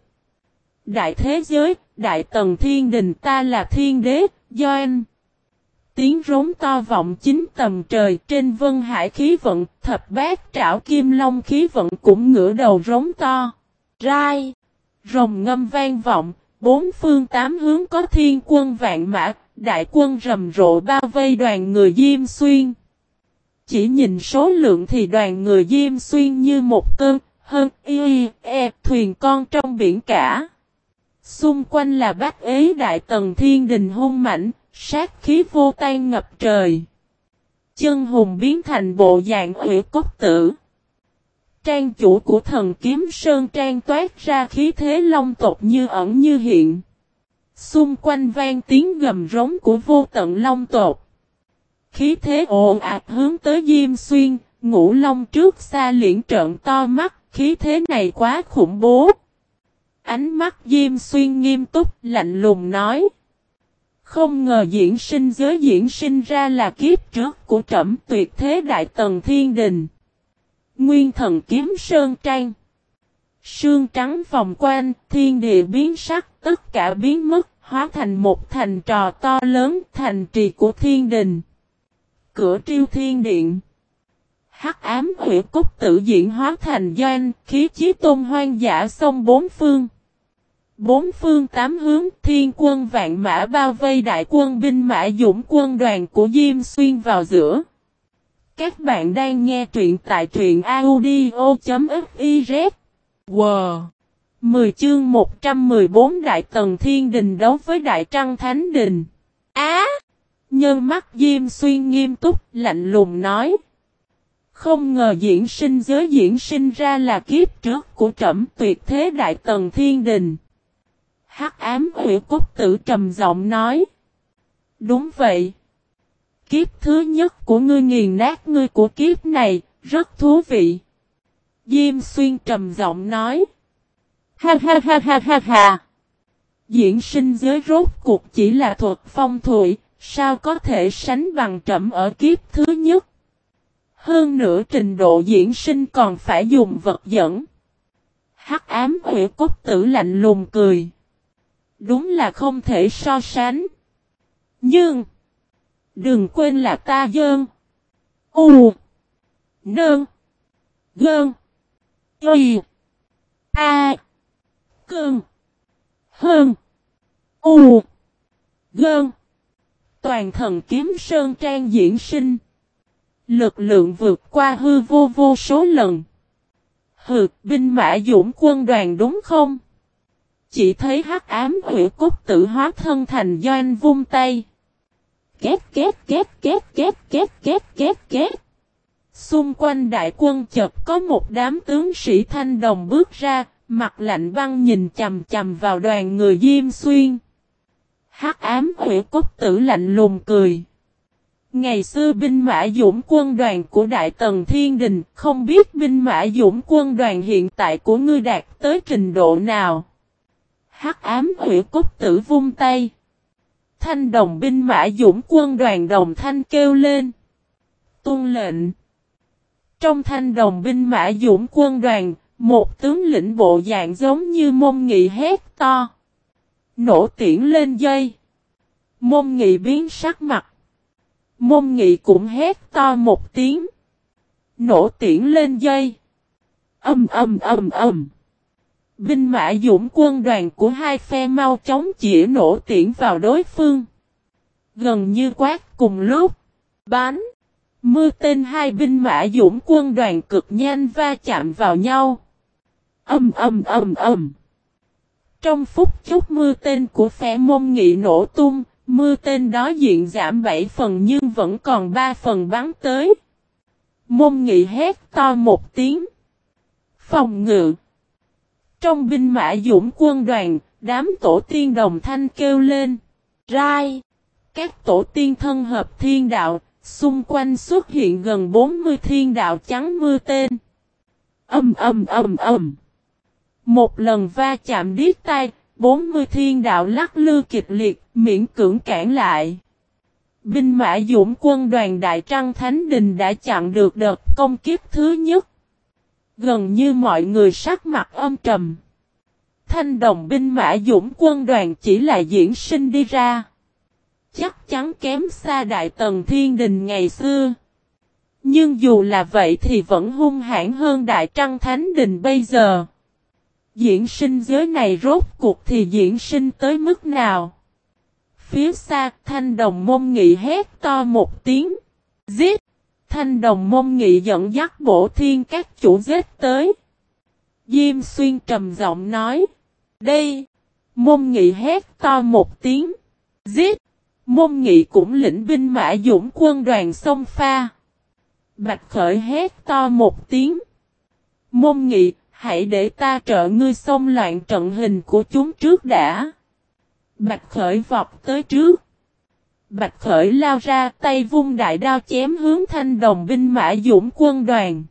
Đại thế giới, đại tần thiên đình ta là thiên đế, Doan. Tiếng rống to vọng chính tầm trời trên vân hải khí vận, thập bát trảo kim long khí vận cũng ngửa đầu rống to. Rai, rồng ngâm vang vọng, bốn phương tám hướng có thiên quân vạn mã, đại quân rầm rộ bao vây đoàn người Diêm Xuyên. Chỉ nhìn số lượng thì đoàn người Diêm Xuyên như một cơn, hơn y, e, thuyền con trong biển cả. Xung quanh là bát ế đại tần thiên đình hung mảnh, sát khí vô tan ngập trời. Chân hùng biến thành bộ dạng hủy cốt tử. Trang chủ của thần kiếm sơn trang toát ra khí thế long tộc như ẩn như hiện. Xung quanh vang tiếng gầm rống của vô tận long tộc. Khí thế ồn ạt hướng tới Diêm Xuyên, ngũ long trước xa liễn trợn to mắt, khí thế này quá khủng bố. Ánh mắt Diêm Xuyên nghiêm túc, lạnh lùng nói. Không ngờ diễn sinh giới diễn sinh ra là kiếp trước của trẩm tuyệt thế đại tần thiên đình. Nguyên thần kiếm sơn trang. Sương trắng vòng quanh, thiên địa biến sắc, tất cả biến mất, hóa thành một thành trò to lớn, thành trì của thiên đình. Cửa triêu thiên điện. Hắc ám hủy cúc tự diễn hóa thành doanh, khí chí tôn hoang dã sông bốn phương. Bốn phương tám hướng thiên quân vạn mã bao vây đại quân binh mã dũng quân đoàn của Diêm Xuyên vào giữa. Các bạn đang nghe truyện tại truyện audio.fiz. Wow! 10 chương 114 Đại Tần Thiên Đình đấu với Đại Trăng Thánh Đình. Á! nhân mắt Diêm Xuyên nghiêm túc, lạnh lùng nói. Không ngờ diễn sinh giới diễn sinh ra là kiếp trước của trẩm tuyệt thế Đại Tần Thiên Đình. Hắc ám hủy cốt tử trầm giọng nói. Đúng vậy. Kiếp thứ nhất của ngươi nghiền nát ngươi của kiếp này, rất thú vị. Diêm xuyên trầm giọng nói. Ha ha ha ha ha ha. Diễn sinh giới rốt cuộc chỉ là thuật phong thủy, sao có thể sánh bằng trầm ở kiếp thứ nhất. Hơn nữa trình độ diễn sinh còn phải dùng vật dẫn. Hắc ám hủy cốt tử lạnh lùng cười. Đúng là không thể so sánh. Nhưng. Đừng quên là ta dơn. U. Nơn. Gơn. Y. A. Cơn. Hơn. U. Gơn. Toàn thần kiếm sơn trang diễn sinh. Lực lượng vượt qua hư vô vô số lần. Hừ, binh mã dũng quân đoàn đúng không? Chỉ thấy hắc ám hủy cốt tự hóa thân thành doanh vung tay. Két két két két két két két két két. Xung quanh đại quân chợt có một đám tướng sĩ thanh đồng bước ra, mặt lạnh băng nhìn chầm chầm vào đoàn người Diêm Xuyên. Hắc ám hủy cốt tử lạnh lùng cười. Ngày xưa binh mã dũng quân đoàn của Đại Tần Thiên Đình không biết binh mã dũng quân đoàn hiện tại của ngươi đạt tới trình độ nào. Hắc ám hủy cốt tử vung tay. Thanh đồng binh mã dũng quân đoàn đồng thanh kêu lên. Tuân lệnh. Trong thanh đồng binh mã dũng quân đoàn, một tướng lĩnh bộ dạng giống như mông nghị hét to. Nổ tiễn lên dây. Mông nghị biến sắc mặt. Mông nghị cũng hét to một tiếng. Nổ tiễn lên dây. Âm âm âm âm. Binh mã dũng quân đoàn của hai phe mau chóng chỉ nổ tiễn vào đối phương. Gần như quát cùng lúc. bắn Mưa tên hai binh mã dũng quân đoàn cực nhanh va chạm vào nhau. Âm âm âm âm. Trong phút chốc mưa tên của phe mông nghị nổ tung, mưa tên đó diện giảm 7 phần nhưng vẫn còn 3 phần bắn tới. Môn nghị hét to một tiếng. Phòng ngự. Trong binh mã dũng quân đoàn, đám tổ tiên đồng thanh kêu lên. Rai. Các tổ tiên thân hợp thiên đạo, xung quanh xuất hiện gần 40 thiên đạo trắng mưa tên. Âm âm âm âm. Một lần va chạm điếc tay, 40 thiên đạo lắc lư kịch liệt, miễn cưỡng cản lại. Binh mã dũng quân đoàn Đại Trăng Thánh Đình đã chặn được đợt công kiếp thứ nhất. Gần như mọi người sắc mặt âm trầm. Thanh đồng binh mã dũng quân đoàn chỉ là diễn sinh đi ra. Chắc chắn kém xa Đại Tần Thiên Đình ngày xưa. Nhưng dù là vậy thì vẫn hung hãn hơn Đại Trăng Thánh Đình bây giờ. Diễn sinh giới này rốt cuộc thì diễn sinh tới mức nào? Phía xa, thanh đồng môn nghị hét to một tiếng. Giết! Thanh đồng môn nghị dẫn dắt bổ thiên các chủ giết tới. Diêm xuyên trầm giọng nói. Đây! Môn nghị hét to một tiếng. Giết! Môn nghị cũng lĩnh binh mã dũng quân đoàn sông pha. Bạch khởi hét to một tiếng. Môn nghị, hãy để ta trợ ngươi xông loạn trận hình của chúng trước đã. Bạch khởi vọt tới trước. Bạch khởi lao ra tay vung đại đao chém hướng thanh đồng binh mã dũng quân đoàn.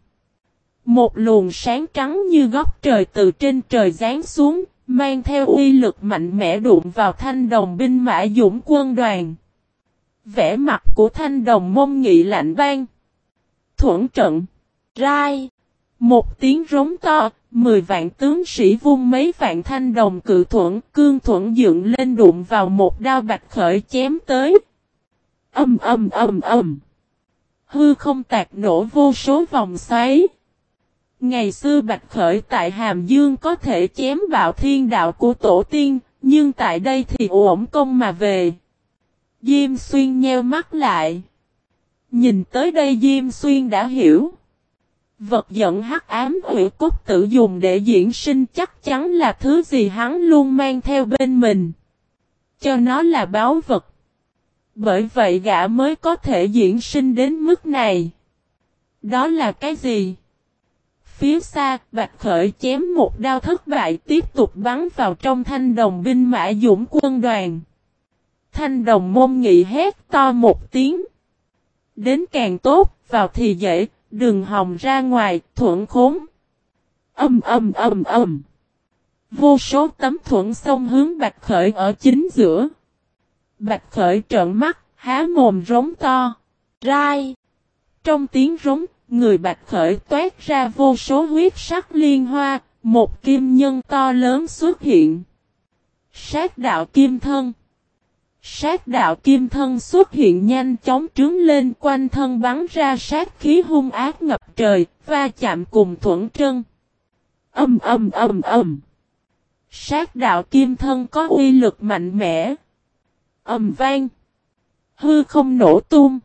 Một luồng sáng trắng như góc trời từ trên trời rán xuống, mang theo uy lực mạnh mẽ đụng vào thanh đồng binh mã dũng quân đoàn. Vẽ mặt của thanh đồng mông nghị lạnh bang. Thuận trận. Rai. Một tiếng rống to, mười vạn tướng sĩ vung mấy vạn thanh đồng cự thuận, cương thuận dựng lên đụng vào một đao bạch khởi chém tới. Âm âm âm âm. Hư không tạc nổ vô số vòng xoáy. Ngày xưa Bạch Khởi tại Hàm Dương có thể chém bạo thiên đạo của tổ tiên, nhưng tại đây thì ổn công mà về. Diêm Xuyên nheo mắt lại. Nhìn tới đây Diêm Xuyên đã hiểu. Vật giận hắc ám hủy cốt tự dùng để diễn sinh chắc chắn là thứ gì hắn luôn mang theo bên mình. Cho nó là báo vật. Bởi vậy gã mới có thể diễn sinh đến mức này. Đó là cái gì? Phía xa, Bạch Khởi chém một đao thất bại tiếp tục bắn vào trong thanh đồng binh mã dũng quân đoàn. Thanh đồng môn nghị hét to một tiếng. Đến càng tốt, vào thì dễ, đường hòng ra ngoài, thuận khốn. Âm âm âm âm. Vô số tấm thuận sông hướng Bạch Khởi ở chính giữa. Bạch Khởi trợn mắt, há mồm rống to. Rai. Trong tiếng rống, người Bạch Khởi toát ra vô số huyết sắc liên hoa, một kim nhân to lớn xuất hiện. Sát đạo kim thân. Sát đạo kim thân xuất hiện nhanh chóng trướng lên quanh thân bắn ra sát khí hung ác ngập trời, va chạm cùng thuẫn trân. Âm âm âm âm. Sát đạo kim thân có uy lực mạnh mẽ. Âm vang. Hư không nổ tung.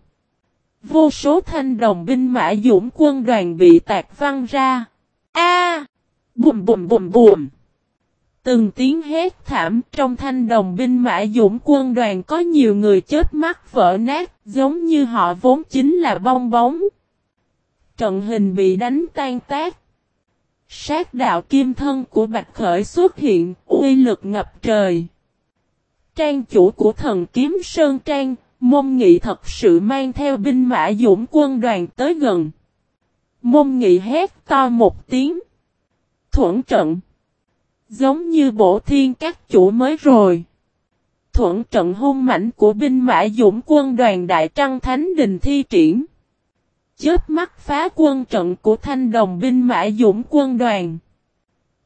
Vô số thanh đồng binh mã dũng quân đoàn bị tạc văng ra. A! bùm bùm bùm bùm. Từng tiếng hét thảm trong thanh đồng binh mã dũng quân đoàn có nhiều người chết mắt vỡ nát giống như họ vốn chính là bong bóng. Trận hình bị đánh tan tác. Sát đạo kim thân của Bạch Khởi xuất hiện, uy lực ngập trời. Trang chủ của thần kiếm Sơn Trang, môn nghị thật sự mang theo binh mã dũng quân đoàn tới gần. Môn nghị hét to một tiếng. Thuận trận. Giống như bổ thiên các chủ mới rồi. Thuận trận hung mảnh của binh mã dũng quân đoàn Đại Trăng Thánh Đình thi triển. chớp mắt phá quân trận của thanh đồng binh mã dũng quân đoàn.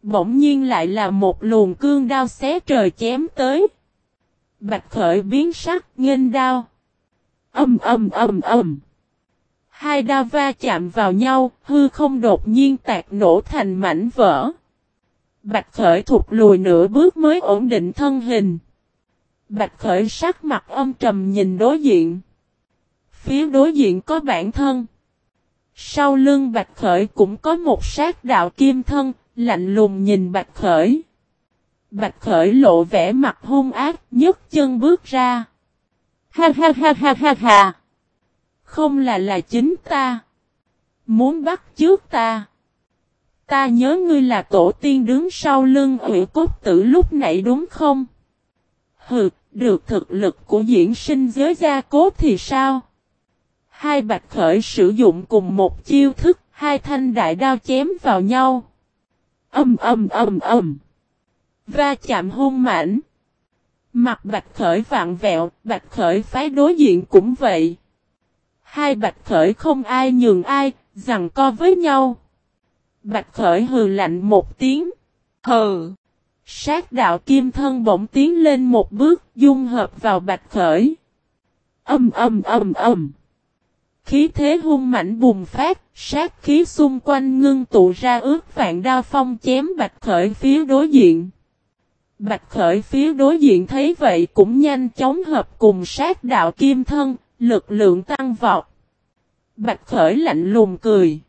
Bỗng nhiên lại là một luồng cương đao xé trời chém tới. Bạch khởi biến sắc nghênh đao. Âm âm âm âm. Hai đao va chạm vào nhau, hư không đột nhiên tạc nổ thành mảnh vỡ. Bạch Khởi thụt lùi nửa bước mới ổn định thân hình. Bạch Khởi sắc mặt âm trầm nhìn đối diện. Phía đối diện có bản thân. Sau lưng Bạch Khởi cũng có một sát đạo kim thân, lạnh lùng nhìn Bạch Khởi. Bạch Khởi lộ vẻ mặt hung ác, nhấc chân bước ra. Ha ha ha ha ha ha. Không là là chính ta. Muốn bắt trước ta. Ta nhớ ngươi là tổ tiên đứng sau lưng ủy cốt tử lúc nãy đúng không? Hừ, được thực lực của diễn sinh giới gia cố thì sao? Hai bạch khởi sử dụng cùng một chiêu thức, hai thanh đại đao chém vào nhau. Âm âm âm âm. Va chạm hung mãnh. Mặt bạch khởi vạn vẹo, bạch khởi phái đối diện cũng vậy. Hai bạch khởi không ai nhường ai, rằng co với nhau. Bạch khởi hừ lạnh một tiếng. Hừ. Sát đạo kim thân bỗng tiến lên một bước, dung hợp vào bạch khởi. Âm âm âm âm. Khí thế hung mạnh bùng phát, sát khí xung quanh ngưng tụ ra ước vạn đao phong chém bạch khởi phía đối diện. Bạch khởi phía đối diện thấy vậy cũng nhanh chóng hợp cùng sát đạo kim thân, lực lượng tăng vọt. Bạch khởi lạnh lùng cười.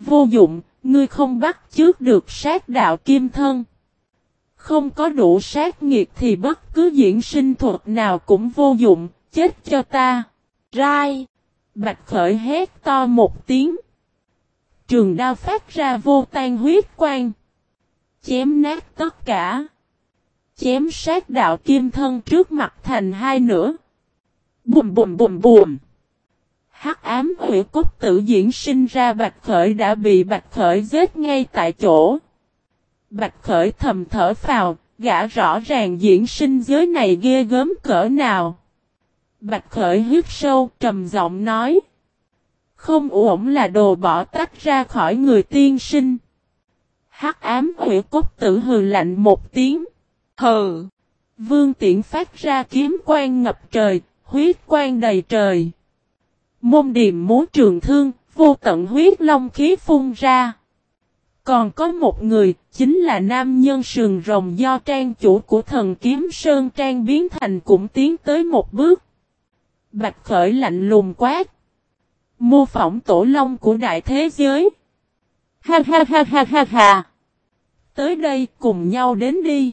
Vô dụng, ngươi không bắt trước được sát đạo kim thân. Không có đủ sát nghiệt thì bất cứ diễn sinh thuật nào cũng vô dụng, chết cho ta. Rai. Bạch khởi hét to một tiếng. Trường đao phát ra vô tan huyết quang. Chém nát tất cả. Chém sát đạo kim thân trước mặt thành hai nửa. Bùm bùm bùm bùm. Hắc ám hủy cốt tự diễn sinh ra Bạch Khởi đã bị Bạch Khởi giết ngay tại chỗ. Bạch Khởi thầm thở phào, gã rõ ràng diễn sinh giới này ghê gớm cỡ nào. Bạch Khởi hít sâu trầm giọng nói. Không ổn là đồ bỏ tách ra khỏi người tiên sinh. Hắc ám hủy cốt tử hừ lạnh một tiếng. Hừ. Vương tiễn phát ra kiếm quang ngập trời, huyết quang đầy trời. Môn điềm múa trường thương, vô tận huyết long khí phun ra. Còn có một người, chính là nam nhân sườn rồng do trang chủ của thần kiếm Sơn Trang biến thành cũng tiến tới một bước. Bạch khởi lạnh lùng quát. Mô phỏng tổ long của đại thế giới. Ha ha ha ha ha ha. Tới đây cùng nhau đến đi.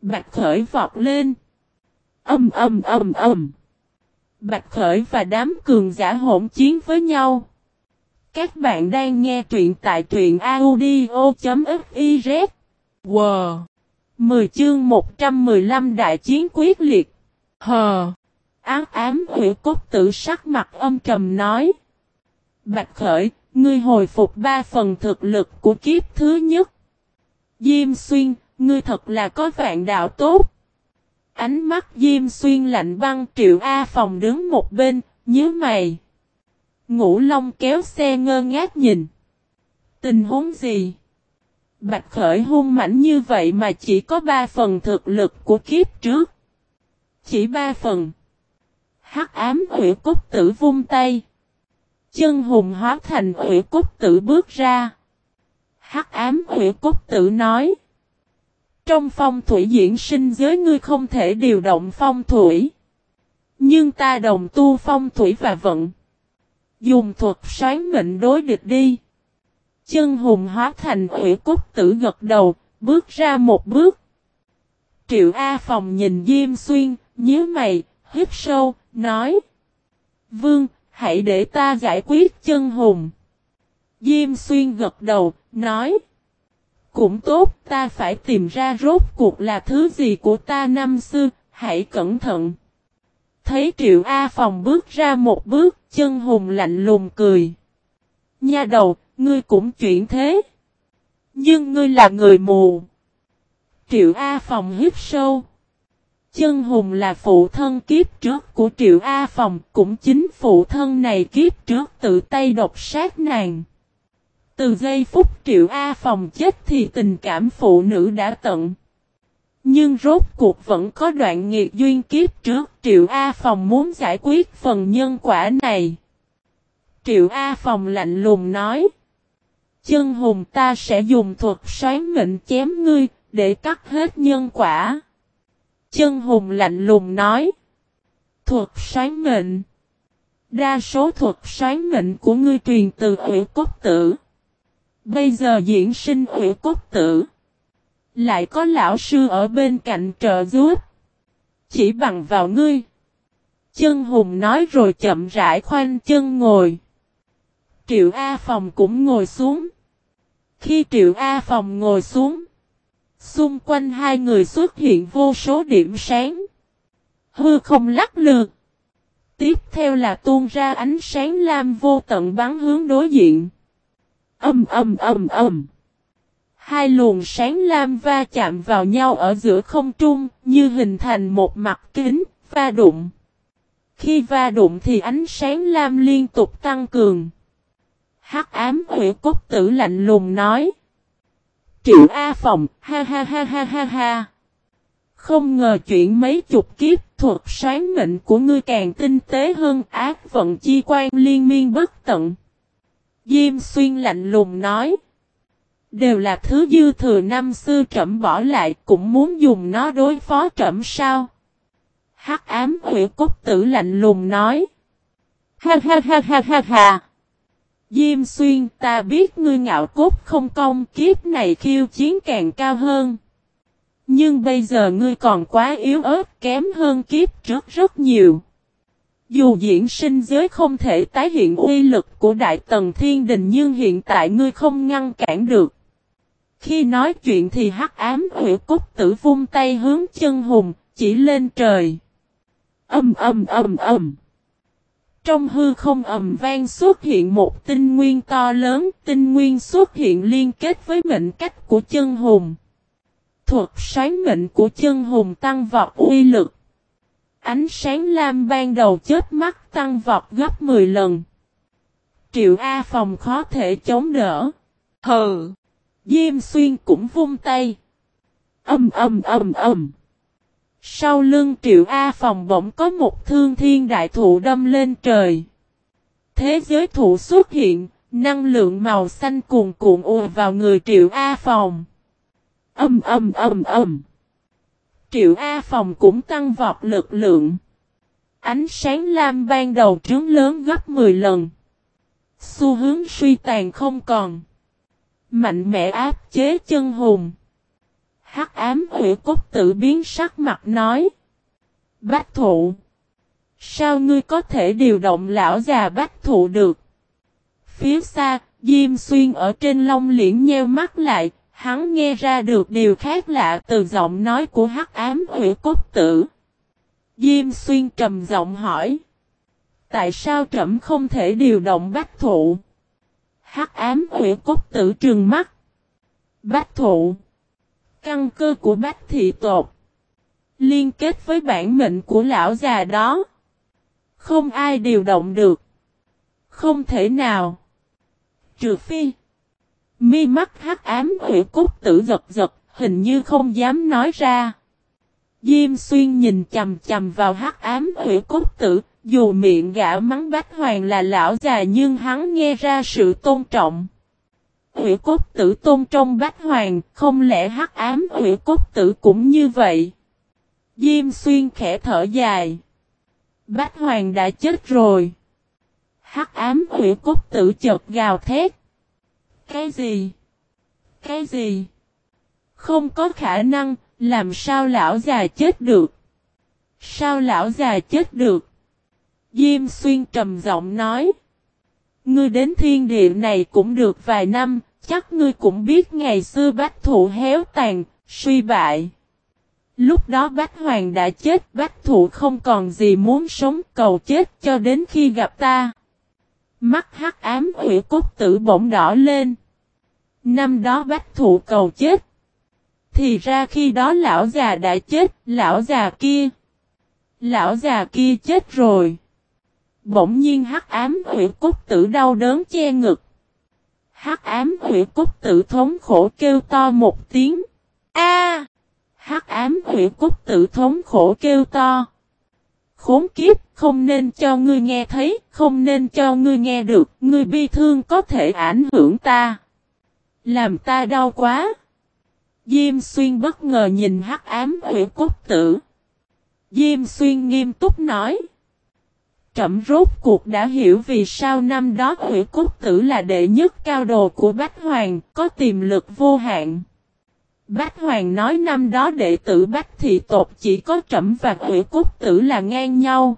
Bạch khởi vọt lên. Âm âm âm âm. Bạch khởi và đám cường giả hỗn chiến với nhau. Các bạn đang nghe truyện tại truyện audio.fiz. Wow! 10 chương 115 đại chiến quyết liệt. Hờ! Ám ám hữu cốt tử sắc mặt âm trầm nói. Bạch khởi, ngươi hồi phục ba phần thực lực của kiếp thứ nhất. Diêm xuyên, ngươi thật là có vạn đạo tốt. Ánh mắt Diêm xuyên lạnh băng triệu A phòng đứng một bên, nhớ mày. Ngũ Long kéo xe ngơ ngác nhìn. Tình huống gì? Bạch Khởi hung mảnh như vậy mà chỉ có ba phần thực lực của kiếp trước. Chỉ ba phần. Hắc ám hủy cốt tử vung tay. Chân hùng hóa thành hủy cốt tử bước ra. Hắc ám hủy cốt tử nói. Trong phong thủy diễn sinh giới ngươi không thể điều động phong thủy. Nhưng ta đồng tu phong thủy và vận. Dùng thuật sáng mệnh đối địch đi. Chân hùng hóa thành ủy cốt tử gật đầu, bước ra một bước. Triệu A Phòng nhìn Diêm Xuyên, nhíu mày, hít sâu, nói. Vương, hãy để ta giải quyết chân hùng. Diêm Xuyên gật đầu, nói. Cũng tốt, ta phải tìm ra rốt cuộc là thứ gì của ta năm xưa, hãy cẩn thận. Thấy Triệu A Phòng bước ra một bước, chân hùng lạnh lùng cười. Nha đầu, ngươi cũng chuyển thế. Nhưng ngươi là người mù. Triệu A Phòng hít sâu. Chân hùng là phụ thân kiếp trước của Triệu A Phòng, cũng chính phụ thân này kiếp trước tự tay độc sát nàng. Từ giây phút Triệu A Phòng chết thì tình cảm phụ nữ đã tận. Nhưng rốt cuộc vẫn có đoạn nghiệt duyên kiếp trước Triệu A Phòng muốn giải quyết phần nhân quả này. Triệu A Phòng lạnh lùng nói. Chân hùng ta sẽ dùng thuật xoán mệnh chém ngươi, để cắt hết nhân quả. Chân hùng lạnh lùng nói. Thuật xoán mệnh. Đa số thuật xoán mệnh của ngươi truyền từ ủy cốt tử. Bây giờ diễn sinh hủy cốt tử. Lại có lão sư ở bên cạnh trợ giúp. Chỉ bằng vào ngươi. Chân hùng nói rồi chậm rãi khoanh chân ngồi. Triệu A Phòng cũng ngồi xuống. Khi Triệu A Phòng ngồi xuống, xung quanh hai người xuất hiện vô số điểm sáng. Hư không lắc lư. Tiếp theo là tuôn ra ánh sáng lam vô tận bắn hướng đối diện. Âm âm âm âm. Hai luồng sáng lam va chạm vào nhau ở giữa không trung, như hình thành một mặt kính, va đụng. Khi va đụng thì ánh sáng lam liên tục tăng cường. Hắc ám hủy cốt tử lạnh lùng nói. Triệu A Phòng, ha ha ha ha ha ha. Không ngờ chuyện mấy chục kiếp thuật sáng mệnh của ngươi càng tinh tế hơn ác vận chi quan liên miên bất tận. Diêm xuyên lạnh lùng nói. Đều là thứ dư thừa năm xưa trẫm bỏ lại, cũng muốn dùng nó đối phó trẫm sao. Hắc ám hủy cốt tử lạnh lùng nói. Ha ha ha ha ha ha. Diêm xuyên, ta biết ngươi ngạo cốt không công, kiếp này khiêu chiến càng cao hơn. Nhưng bây giờ ngươi còn quá yếu ớt, kém hơn kiếp trước rất nhiều. Dù diễn sinh giới không thể tái hiện uy lực của Đại Tần Thiên Đình nhưng hiện tại ngươi không ngăn cản được. Khi nói chuyện thì hắc ám hủy cốt tử vung tay hướng chân hùng, chỉ lên trời. Âm âm âm âm. Trong hư không ầm vang xuất hiện một tinh nguyên to lớn, tinh nguyên xuất hiện liên kết với mệnh cách của chân hùng. Thuật sáng mệnh của chân hùng tăng vọt uy lực. Ánh sáng lam ban đầu chết mắt tăng vọt gấp 10 lần. Triệu A phòng khó thể chống đỡ. Hừ. Diêm xuyên cũng vung tay. Âm âm âm âm. Sau lưng triệu A phòng bỗng có một thương thiên đại thụ đâm lên trời. Thế giới thụ xuất hiện, năng lượng màu xanh cuồn cuộn ùa vào người triệu A phòng. Âm âm âm âm. Triệu A phòng cũng tăng vọt lực lượng. Ánh sáng lam ban đầu trướng lớn gấp 10 lần. Xu hướng suy tàn không còn. Mạnh mẽ áp chế chân hùng. Hắc ám hủy cốt tự biến sắc mặt nói. Bách thụ. Sao ngươi có thể điều động lão già bách thụ được? Phía xa, Diêm Xuyên ở trên lông liễn nheo mắt lại, hắn nghe ra được điều khác lạ từ giọng nói của hắc ám hủy cốt tử. Diêm Xuyên trầm giọng hỏi. Tại sao trẫm không thể điều động bách thụ? Hắc ám hủy cốt tử trừng mắt. Bách thụ. Căn cơ của bách thị tột. Liên kết với bản mệnh của lão già đó. Không ai điều động được. Không thể nào. Trừ phi. Mi mắt hắc ám hủy cốt tử giật giật, hình như không dám nói ra. Diêm xuyên nhìn chầm chầm vào hắc ám hủy cốt tử, dù miệng gã mắng bách hoàng là lão già nhưng hắn nghe ra sự tôn trọng. Hủy cốt tử tôn trong bách hoàng, không lẽ hắc ám hủy cốt tử cũng như vậy? Diêm xuyên khẽ thở dài. Bách hoàng đã chết rồi. Hắc ám hủy cốt tử chợt gào thét. Cái gì? Cái gì? Không có khả năng, làm sao lão già chết được? Sao lão già chết được? Diêm xuyên trầm giọng nói. Ngươi đến thiên địa này cũng được vài năm, chắc ngươi cũng biết ngày xưa bách thụ héo tàn, suy bại. Lúc đó bách hoàng đã chết, bách thụ không còn gì muốn sống cầu chết cho đến khi gặp ta. Mắt hắc ám hủy cốt tử bỗng đỏ lên. Năm đó bách thụ cầu chết. Thì ra khi đó lão già đã chết, lão già kia. Lão già kia chết rồi. Bỗng nhiên hắc ám hủy cốt tử đau đớn che ngực. Hắc ám hủy cốt tử thống khổ kêu to một tiếng. A! Hắc ám hủy cốt tử thống khổ kêu to. Khốn kiếp, không nên cho ngươi nghe thấy, không nên cho ngươi nghe được, ngươi bi thương có thể ảnh hưởng ta. Làm ta đau quá. Diêm xuyên bất ngờ nhìn hắc ám hủy cốt tử. Diêm xuyên nghiêm túc nói. Trẩm rốt cuộc đã hiểu vì sao năm đó hủy cốt tử là đệ nhất cao đồ của Bách Hoàng, có tiềm lực vô hạn. Bách Hoàng nói năm đó đệ tử Bách Thị Tột chỉ có trẩm và Quỷ Cúc tử là ngang nhau.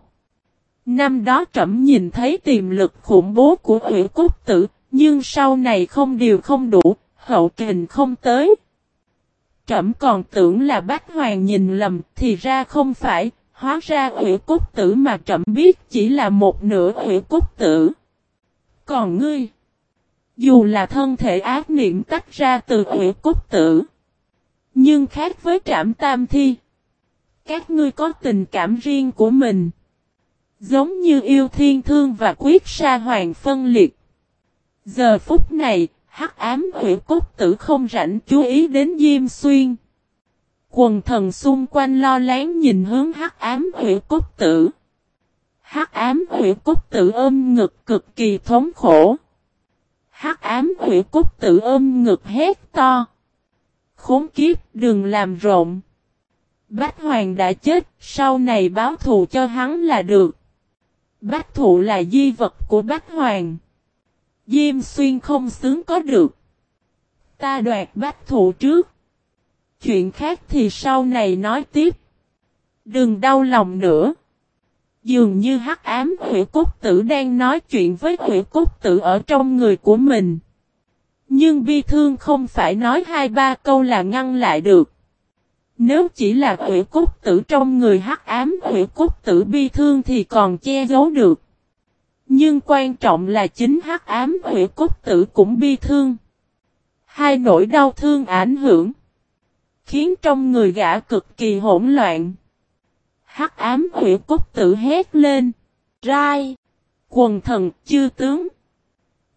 Năm đó Trẩm nhìn thấy tiềm lực khủng bố của Quỷ Cúc tử, nhưng sau này không điều không đủ, hậu trình không tới. Trẩm còn tưởng là bách hoàng nhìn lầm, thì ra không phải, hóa ra Quỷ Cúc tử mà Trẩm biết chỉ là một nửa Quỷ Cúc tử. Còn ngươi, dù là thân thể ác niệm tách ra từ Quỷ Cúc tử, nhưng khác với trảm tam thi, các ngươi có tình cảm riêng của mình. Giống như yêu thiên thương và quyết sa hoàng phân liệt. Giờ phút này, hắc ám hủy cốt tử không rảnh chú ý đến Diêm Xuyên. Quần thần xung quanh lo lắng nhìn hướng hắc ám hủy cốt tử. Hắc ám hủy cốt tử ôm ngực cực kỳ thống khổ. Hắc ám hủy cốt tử ôm ngực hét to. Khốn kiếp đừng làm rộn. Bách Hoàng đã chết, sau này báo thù cho hắn là được. Bách thụ là di vật của Bách Hoàng. Diêm xuyên không xứng có được. Ta đoạt bách thụ trước. Chuyện khác thì sau này nói tiếp. Đừng đau lòng nữa. Dường như hắc ám hủy cốt tử đang nói chuyện với hủy cốt tử ở trong người của mình. Nhưng bi thương không phải nói hai ba câu là ngăn lại được. Nếu chỉ là hủy cốt tử trong người hắc ám hủy cốt tử bi thương thì còn che giấu được. Nhưng quan trọng là chính hắc ám hủy cốt tử cũng bi thương. Hai nỗi đau thương ảnh hưởng. Khiến trong người gã cực kỳ hỗn loạn. Hắc ám hủy cốt tử hét lên. Rai. Quần thần chư tướng.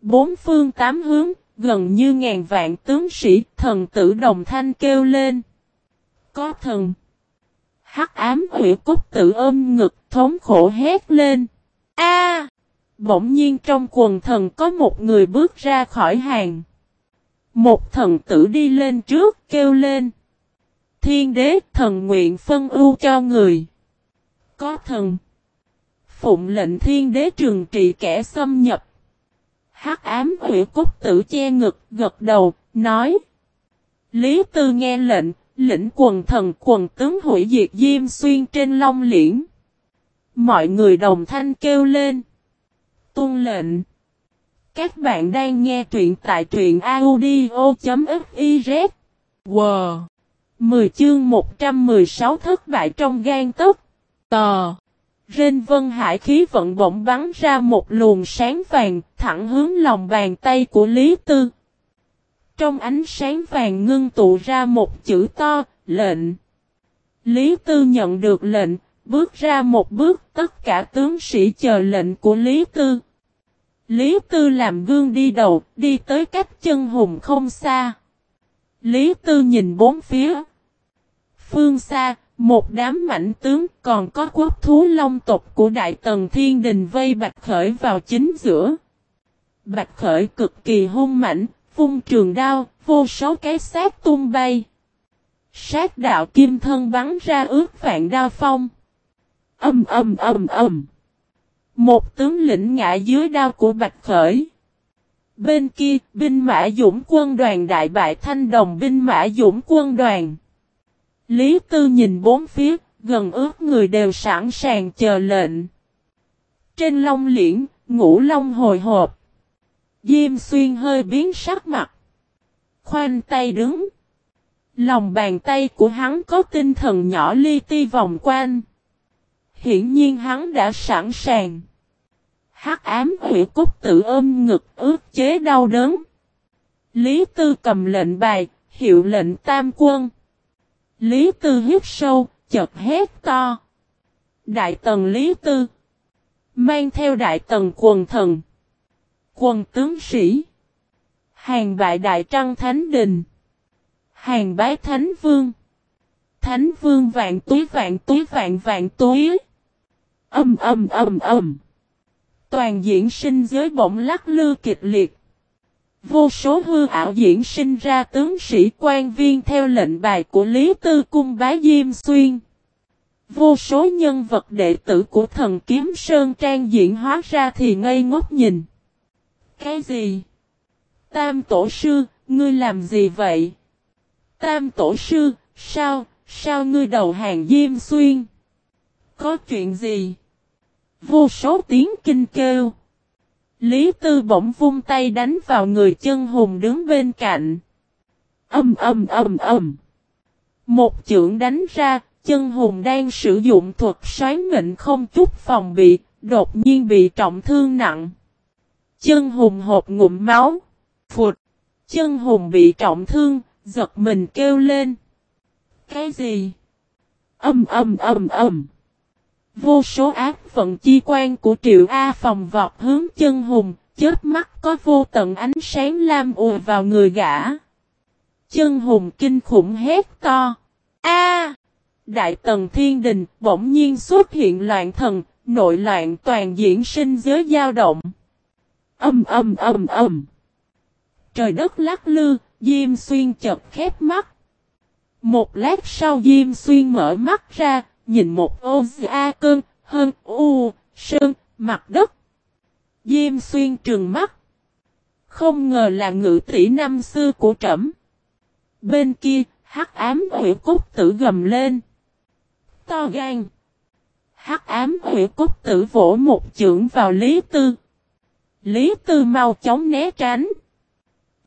Bốn phương tám hướng, gần như ngàn vạn tướng sĩ, thần tử đồng thanh kêu lên có thần. Hắc ám hủy cốt tự ôm ngực, thống khổ hét lên. A! bỗng nhiên trong quần thần có một người bước ra khỏi hàng. Một thần tử đi lên trước, kêu lên. Thiên đế, thần nguyện phân ưu cho người. Có thần. Phụng lệnh thiên đế trường trị kẻ xâm nhập. Hắc ám hủy cốt tử che ngực gật đầu, nói. Lý Tư nghe lệnh, Lĩnh quần thần quần tướng hủy diệt Diêm Xuyên trên Long Liễn. Mọi người đồng thanh kêu lên. Tôn lệnh. Các bạn đang nghe truyện tại truyện audio.fiz. Wow! 10 chương 116 thất bại trong gan tức. Tò! Rên vân hải khí vận bỗng bắn ra một luồng sáng vàng thẳng hướng lòng bàn tay của Lý Tư. Trong ánh sáng vàng ngưng tụ ra một chữ to, lệnh. Lý Tư nhận được lệnh, bước ra một bước tất cả tướng sĩ chờ lệnh của Lý Tư. Lý Tư làm gương đi đầu, đi tới cách chân hùng không xa. Lý Tư nhìn bốn phía. Phương xa, một đám mảnh tướng còn có quốc thú long tộc của Đại Tần Thiên Đình vây Bạch Khởi vào chính giữa. Bạch Khởi cực kỳ hung mảnh, phun trường đao, vô số cái xác tung bay. Sát đạo kim thân bắn ra ướt vạn đao phong. Âm âm âm âm. Một tướng lĩnh ngã dưới đao của Bạch Khởi. Bên kia, binh mã dũng quân đoàn đại bại thanh đồng binh mã dũng quân đoàn. Lý Tư nhìn bốn phía, gần ướt người đều sẵn sàng chờ lệnh. Trên long liễn, ngũ long hồi hộp. Diêm xuyên hơi biến sắc mặt. Khoanh tay đứng. Lòng bàn tay của hắn có tinh thần nhỏ li ti vòng quanh. Hiển nhiên hắn đã sẵn sàng. Hắc ám hủy cốt tự ôm ngực ước chế đau đớn. Lý Tư cầm lệnh bài, hiệu lệnh tam quân. Lý Tư hít sâu, chợt hét to. Đại tần Lý Tư. Mang theo đại tần quần thần. quần tướng sĩ. Hàng bại đại trăng thánh đình. Hàng bái thánh vương. Thánh vương vạn túi vạn túi vạn vạn túi. Âm âm âm âm. Toàn diễn sinh giới bỗng lắc lư kịch liệt. Vô số hư ảo diễn sinh ra tướng sĩ quan viên theo lệnh bài của Lý Tư Cung Bá Diêm Xuyên. Vô số nhân vật đệ tử của thần kiếm Sơn Trang diễn hóa ra thì ngây ngốc nhìn. Cái gì? Tam tổ sư, ngươi làm gì vậy? Tam tổ sư, sao, sao ngươi đầu hàng Diêm Xuyên? Có chuyện gì? Vô số tiếng kinh kêu. Lý Tư bỗng vung tay đánh vào người chân hùng đứng bên cạnh. Âm âm âm âm. Một chưởng đánh ra, chân hùng đang sử dụng thuật xoáy mệnh không chút phòng bị, đột nhiên bị trọng thương nặng. Chân hùng hộp ngụm máu. Phụt. Chân hùng bị trọng thương, giật mình kêu lên. Cái gì? Âm âm âm âm. Vô số ác vận chi quan của triệu A phòng vọt hướng chân hùng, chết mắt có vô tận ánh sáng lam ùa vào người gã. Chân hùng kinh khủng hét to. A! Đại tần thiên đình bỗng nhiên xuất hiện loạn thần, nội loạn toàn diễn sinh giới dao động. Âm âm âm âm. Trời đất lắc lư, Diêm Xuyên chật khép mắt. Một lát sau Diêm Xuyên mở mắt ra, nhìn một ô a cơn, hơn u, sơn, mặt đất. Diêm Xuyên trừng mắt. Không ngờ là ngự tỷ năm xưa của trẫm. Bên kia, hắc ám hủy cốt tử gầm lên. To gan. Hắc ám hủy cốt tử vỗ một chưởng vào Lý Tư. Lý Tư mau chóng né tránh.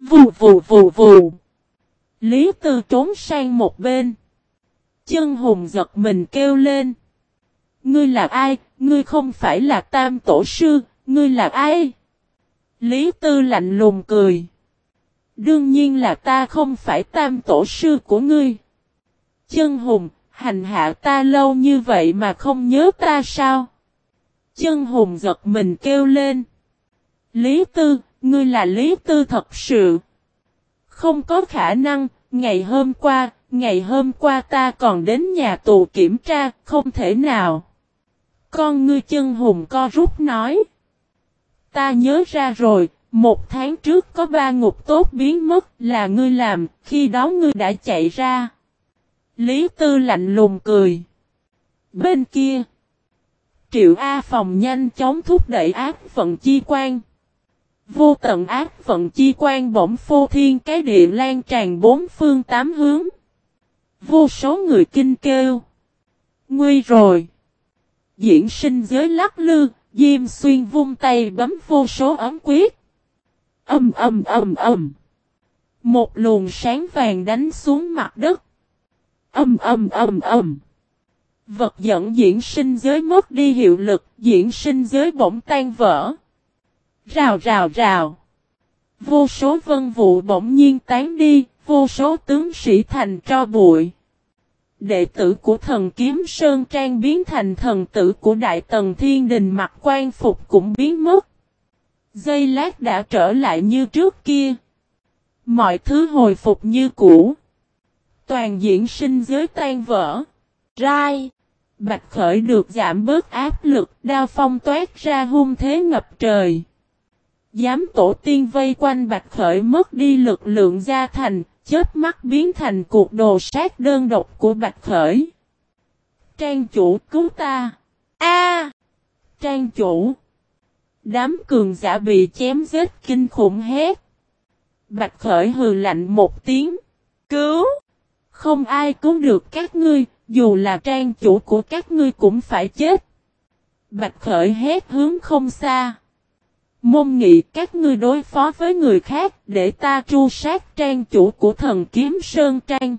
Vù vù vù vù. Lý Tư trốn sang một bên. Chân hùng giật mình kêu lên. Ngươi là ai? Ngươi không phải là tam tổ sư, ngươi là ai? Lý Tư lạnh lùng cười. Đương nhiên là ta không phải tam tổ sư của ngươi. Chân hùng, hành hạ ta lâu như vậy mà không nhớ ta sao? Chân hùng giật mình kêu lên. Lý Tư, ngươi là Lý Tư thật sự. Không có khả năng, ngày hôm qua, ngày hôm qua ta còn đến nhà tù kiểm tra, không thể nào. Con ngươi chân hùng co rút nói. Ta nhớ ra rồi, một tháng trước có ba ngục tốt biến mất là ngươi làm, khi đó ngươi đã chạy ra. Lý Tư lạnh lùng cười. Bên kia, Triệu A Phòng nhanh chóng thúc đẩy ác phận chi quan. Vô tận ác phận chi quan bỗng phô thiên cái địa lan tràn bốn phương tám hướng. Vô số người kinh kêu. Nguy rồi. Diễn sinh giới lắc lư, Diêm xuyên vung tay bấm vô số ấm quyết. Âm âm âm âm. Một luồng sáng vàng đánh xuống mặt đất. Âm âm âm âm. Vật dẫn diễn sinh giới mất đi hiệu lực, diễn sinh giới bỗng tan vỡ. Rào rào rào. Vô số vân vụ bỗng nhiên tán đi, vô số tướng sĩ thành cho bụi. Đệ tử của thần kiếm Sơn Trang biến thành thần tử của Đại Tần Thiên Đình mặc quan phục cũng biến mất. Giây lát đã trở lại như trước kia. Mọi thứ hồi phục như cũ. Toàn diễn sinh giới tan vỡ. Rai. Bạch Khởi được giảm bớt áp lực, đao phong toát ra hung thế ngập trời. Giám tổ tiên vây quanh Bạch Khởi mất đi lực lượng gia thành, chết mắt biến thành cuộc đồ sát đơn độc của Bạch Khởi. Trang chủ cứu ta. A! trang chủ. Đám cường giả bị chém giết kinh khủng hét. Bạch Khởi hừ lạnh một tiếng. Cứu! Không ai cứu được các ngươi, dù là trang chủ của các ngươi cũng phải chết. Bạch Khởi hét hướng không xa. Môn nghị các ngươi đối phó với người khác để ta tru sát trang chủ của thần kiếm Sơn Trang.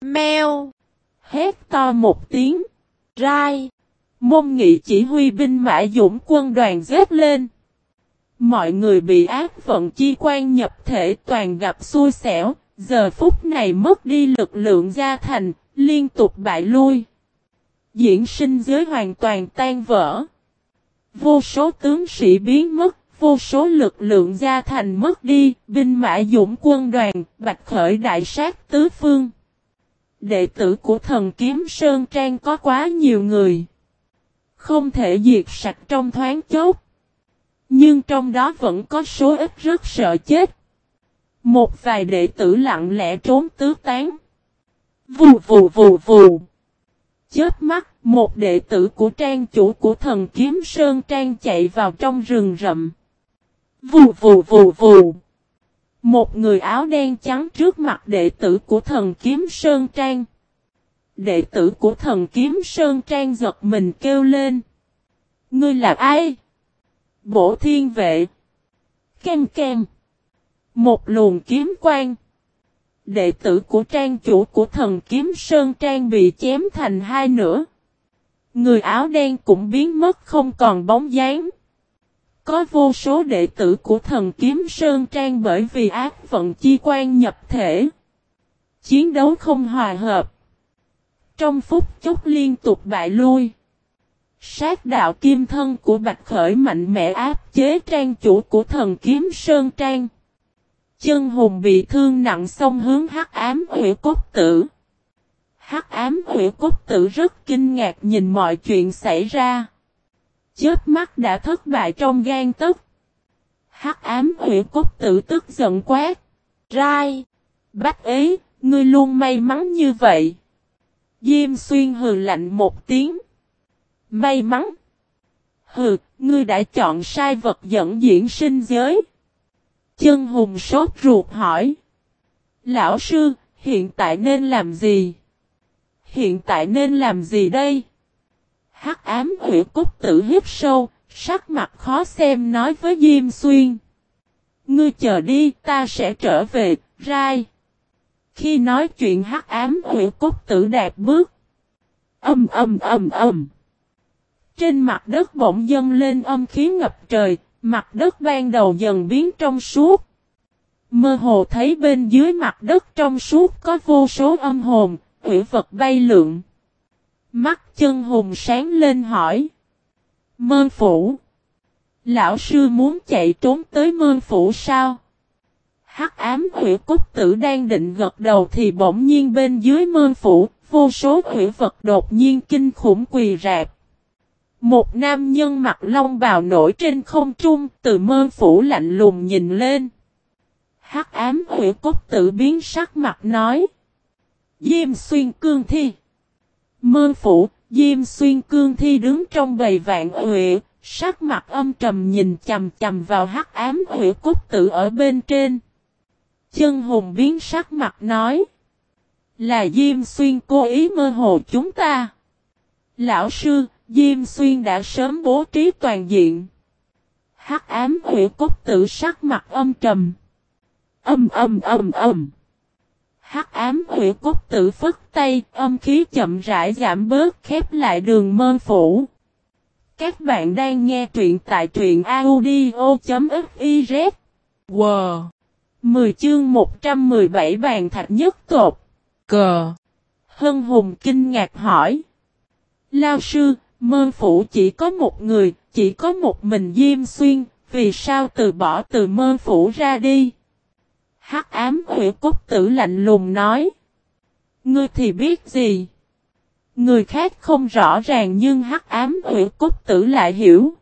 Mèo! Hét to một tiếng. Rai! Môn nghị chỉ huy binh mã dũng quân đoàn dết lên. Mọi người bị ác vận chi quan nhập thể toàn gặp xui xẻo, giờ phút này mất đi lực lượng gia thành, liên tục bại lui. Diễn sinh giới hoàn toàn tan vỡ. Vô số tướng sĩ biến mất, vô số lực lượng gia thành mất đi, binh mã dũng quân đoàn, bạch khởi đại sát tứ phương. Đệ tử của thần kiếm Sơn Trang có quá nhiều người. Không thể diệt sạch trong thoáng chốt. Nhưng trong đó vẫn có số ít rất sợ chết. Một vài đệ tử lặng lẽ trốn tứ tán. Vù vù vù vù. Chết mắt, một đệ tử của trang chủ của thần kiếm Sơn Trang chạy vào trong rừng rậm. Vù vù vù vù. Một người áo đen trắng trước mặt đệ tử của thần kiếm Sơn Trang. Đệ tử của thần kiếm Sơn Trang giật mình kêu lên. Ngươi là ai? Bổ thiên vệ. Kem kem. Một luồng kiếm quang. Đệ tử của trang chủ của thần kiếm Sơn Trang bị chém thành hai nửa. Người áo đen cũng biến mất không còn bóng dáng. Có vô số đệ tử của thần kiếm Sơn Trang bởi vì ác vận chi quan nhập thể. Chiến đấu không hòa hợp. Trong phút chốc liên tục bại lui. Sát đạo kim thân của Bạch Khởi mạnh mẽ áp chế trang chủ của thần kiếm Sơn Trang. Chân hùng bị thương nặng xong hướng hắc ám hủy cốt tử. Hắc ám hủy cốt tử rất kinh ngạc nhìn mọi chuyện xảy ra. Chết mắt đã thất bại trong gan tức. Hắc ám huyện cốt tử tức giận quát. Rai! Bách ấy, ngươi luôn may mắn như vậy. Diêm xuyên hừ lạnh một tiếng. May mắn. Hừ, ngươi đã chọn sai vật dẫn diễn sinh giới. Chân hùng sốt ruột hỏi. Lão sư, hiện tại nên làm gì? Hiện tại nên làm gì đây? Hắc ám hủy cốt tử hiếp sâu, sắc mặt khó xem nói với Diêm Xuyên. Ngươi chờ đi, ta sẽ trở về, rai. Khi nói chuyện hắc ám hủy cốt tử đạt bước. Âm âm âm âm. Trên mặt đất bỗng dâng lên âm khí ngập trời, mặt đất ban đầu dần biến trong suốt. Mơ hồ thấy bên dưới mặt đất trong suốt có vô số âm hồn, hủy vật bay lượn. Mắt chân hùng sáng lên hỏi. Mơ phủ. Lão sư muốn chạy trốn tới mơ phủ sao? Hắc ám hủy cốt tử đang định gật đầu thì bỗng nhiên bên dưới mơ phủ, vô số hủy vật đột nhiên kinh khủng quỳ rạp. Một nam nhân mặc long bào nổi trên không trung, từ mơ phủ lạnh lùng nhìn lên. Hắc ám hủy cốt tử biến sắc mặt nói. Diêm xuyên cương thi. Mơ phủ, Diêm xuyên cương thi đứng trong bầy vạn huệ, sắc mặt âm trầm nhìn chầm chầm vào hắc ám hủy cốt tử ở bên trên. Chân hùng biến sắc mặt nói. Là Diêm xuyên cố ý mơ hồ chúng ta. Lão sư, Diêm xuyên đã sớm bố trí toàn diện. Hắc ám hủy cốt tử sắc mặt âm trầm. Âm âm âm âm. Hắc ám hủy cốt tử phất tay, âm khí chậm rãi giảm bớt khép lại đường mơ phủ. Các bạn đang nghe truyện tại truyện audio.fiz. Wow! 10 chương 117 bàn thạch nhất tột. Cờ! Hân Hùng kinh ngạc hỏi. Lao sư, mơ phủ chỉ có một người, chỉ có một mình Diêm Xuyên, vì sao từ bỏ từ mơ phủ ra đi? Hắc ám hủy cốt tử lạnh lùng nói. Ngươi thì biết gì? Người khác không rõ ràng nhưng hắc ám hủy cốt tử lại hiểu.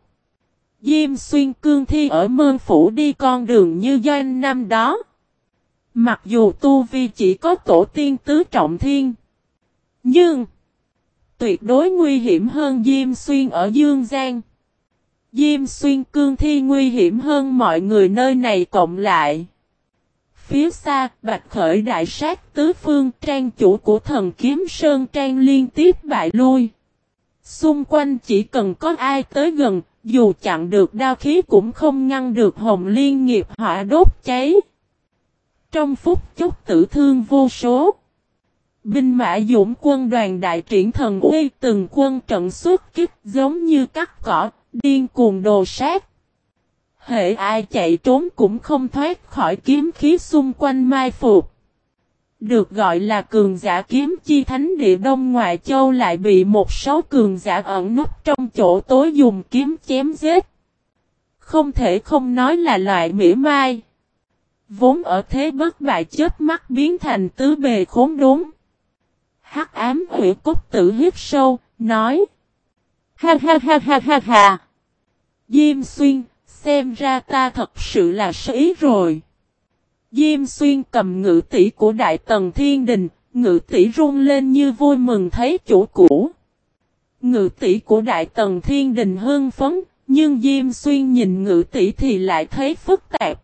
Diêm xuyên cương thi ở mơn phủ đi con đường như doanh năm đó. Mặc dù tu vi chỉ có tổ tiên tứ trọng thiên. Nhưng. Tuyệt đối nguy hiểm hơn Diêm xuyên ở Dương Giang. Diêm xuyên cương thi nguy hiểm hơn mọi người nơi này cộng lại. Phía xa, Bạch Khởi đại sát tứ phương trang chủ của thần kiếm Sơn Trang liên tiếp bại lui. Xung quanh chỉ cần có ai tới gần, dù chặn được đao khí cũng không ngăn được hồng liên nghiệp hỏa đốt cháy. Trong phút chốc tử thương vô số. Binh mã dũng quân đoàn đại triển thần uy từng quân trận xuất kích giống như cắt cỏ, điên cuồng đồ sát. Hệ ai chạy trốn cũng không thoát khỏi kiếm khí xung quanh mai phục. Được gọi là cường giả kiếm chi thánh địa đông ngoại châu lại bị một số cường giả ẩn nút trong chỗ tối dùng kiếm chém giết. Không thể không nói là loại mỉa mai. Vốn ở thế bất bại chết mắt biến thành tứ bề khốn đốn. Hắc ám hủy cốt tử hiếp sâu, nói. Ha ha ha ha ha ha. Diêm xuyên, Xem ra ta thật sự là sĩ rồi. Diêm xuyên cầm ngự tỷ của Đại Tần Thiên Đình, ngự tỷ run lên như vui mừng thấy chủ cũ. Ngự tỷ của Đại Tần Thiên Đình hưng phấn, nhưng Diêm Xuyên nhìn ngự tỷ thì lại thấy phức tạp.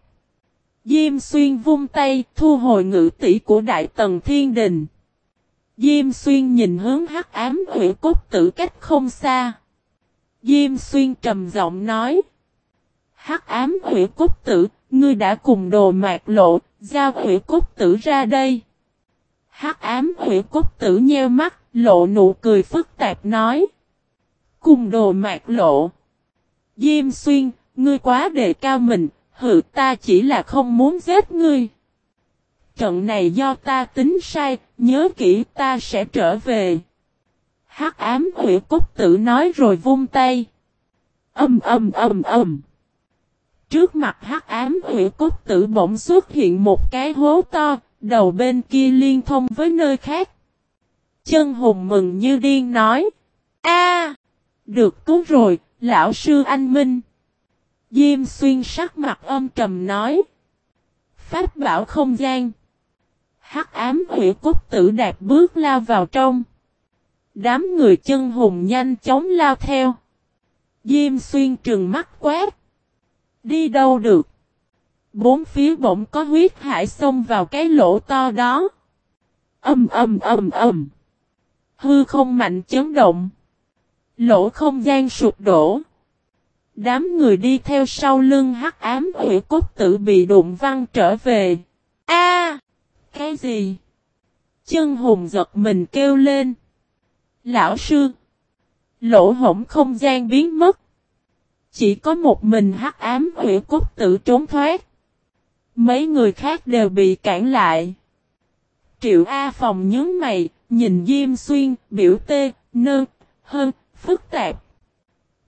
Diêm Xuyên vung tay, thu hồi ngự tỷ của Đại Tần Thiên Đình. Diêm Xuyên nhìn hướng hắc ám hủy cốt tử cách không xa. Diêm xuyên trầm giọng nói. Hắc ám hủy cốt tử, ngươi đã cùng đồ mạc lộ, giao hủy cốt tử ra đây. Hắc ám hủy cốt tử nheo mắt, lộ nụ cười phức tạp nói. Cùng đồ mạc lộ. Diêm xuyên, ngươi quá đề cao mình, hự ta chỉ là không muốn giết ngươi. Trận này do ta tính sai, nhớ kỹ ta sẽ trở về. Hắc ám hủy cốt tử nói rồi vung tay. Âm âm âm âm. Trước mặt hắc ám hủy cốt tử bỗng xuất hiện một cái hố to, đầu bên kia liên thông với nơi khác. Chân hùng mừng như điên nói. a Được cứu rồi, lão sư anh Minh. Diêm xuyên sắc mặt âm trầm nói. Pháp bảo không gian. Hắc ám hủy cốt tử đạp bước lao vào trong. Đám người chân hùng nhanh chóng lao theo. Diêm xuyên trừng mắt quát. Đi đâu được? Bốn phía bỗng có huyết hải xông vào cái lỗ to đó. Âm âm âm âm. Hư không mạnh chấn động. Lỗ không gian sụp đổ. Đám người đi theo sau lưng hắc ám hủy cốt tử bị đụng văng trở về. A, Cái gì? Chân hùng giật mình kêu lên. Lão sư! Lỗ hổng không gian biến mất. Chỉ có một mình hắc ám hủy cốt tử trốn thoát. Mấy người khác đều bị cản lại. Triệu A phòng nhớ mày, nhìn Diêm Xuyên, biểu tê, nơ, hơn, phức tạp.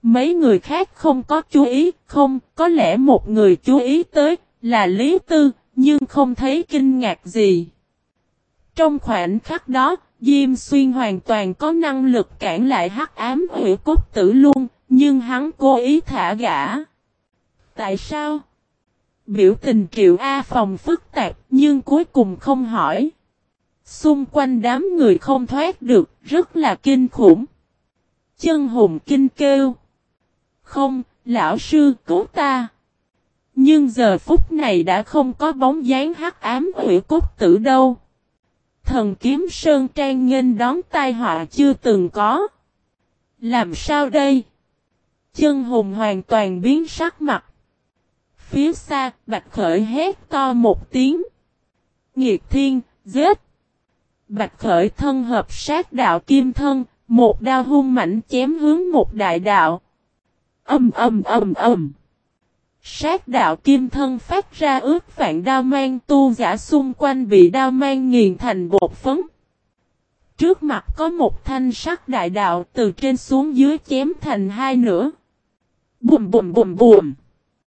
Mấy người khác không có chú ý, không, có lẽ một người chú ý tới, là Lý Tư, nhưng không thấy kinh ngạc gì. Trong khoảnh khắc đó, Diêm Xuyên hoàn toàn có năng lực cản lại hắc ám hủy cốt tử luôn, nhưng hắn cố ý thả gã. Tại sao? Biểu tình triệu A phòng phức tạp nhưng cuối cùng không hỏi. Xung quanh đám người không thoát được, rất là kinh khủng. Chân hùng kinh kêu. Không, lão sư cứu ta. Nhưng giờ phút này đã không có bóng dáng hắc ám hủy cốt tử đâu. Thần kiếm sơn trang nghênh đón tai họa chưa từng có. Làm sao đây? Chân hùng hoàn toàn biến sắc mặt. Phía xa, Bạch Khởi hét to một tiếng. Nghiệt thiên, giết! Bạch Khởi thân hợp sát đạo kim thân, một đao hung mảnh chém hướng một đại đạo. Âm âm âm âm. Sát đạo kim thân phát ra ướt vạn đao mang tu giả xung quanh bị đao mang nghiền thành bột phấn. Trước mặt có một thanh sắc đại đạo từ trên xuống dưới chém thành hai nửa. Bùm bùm bùm bùm.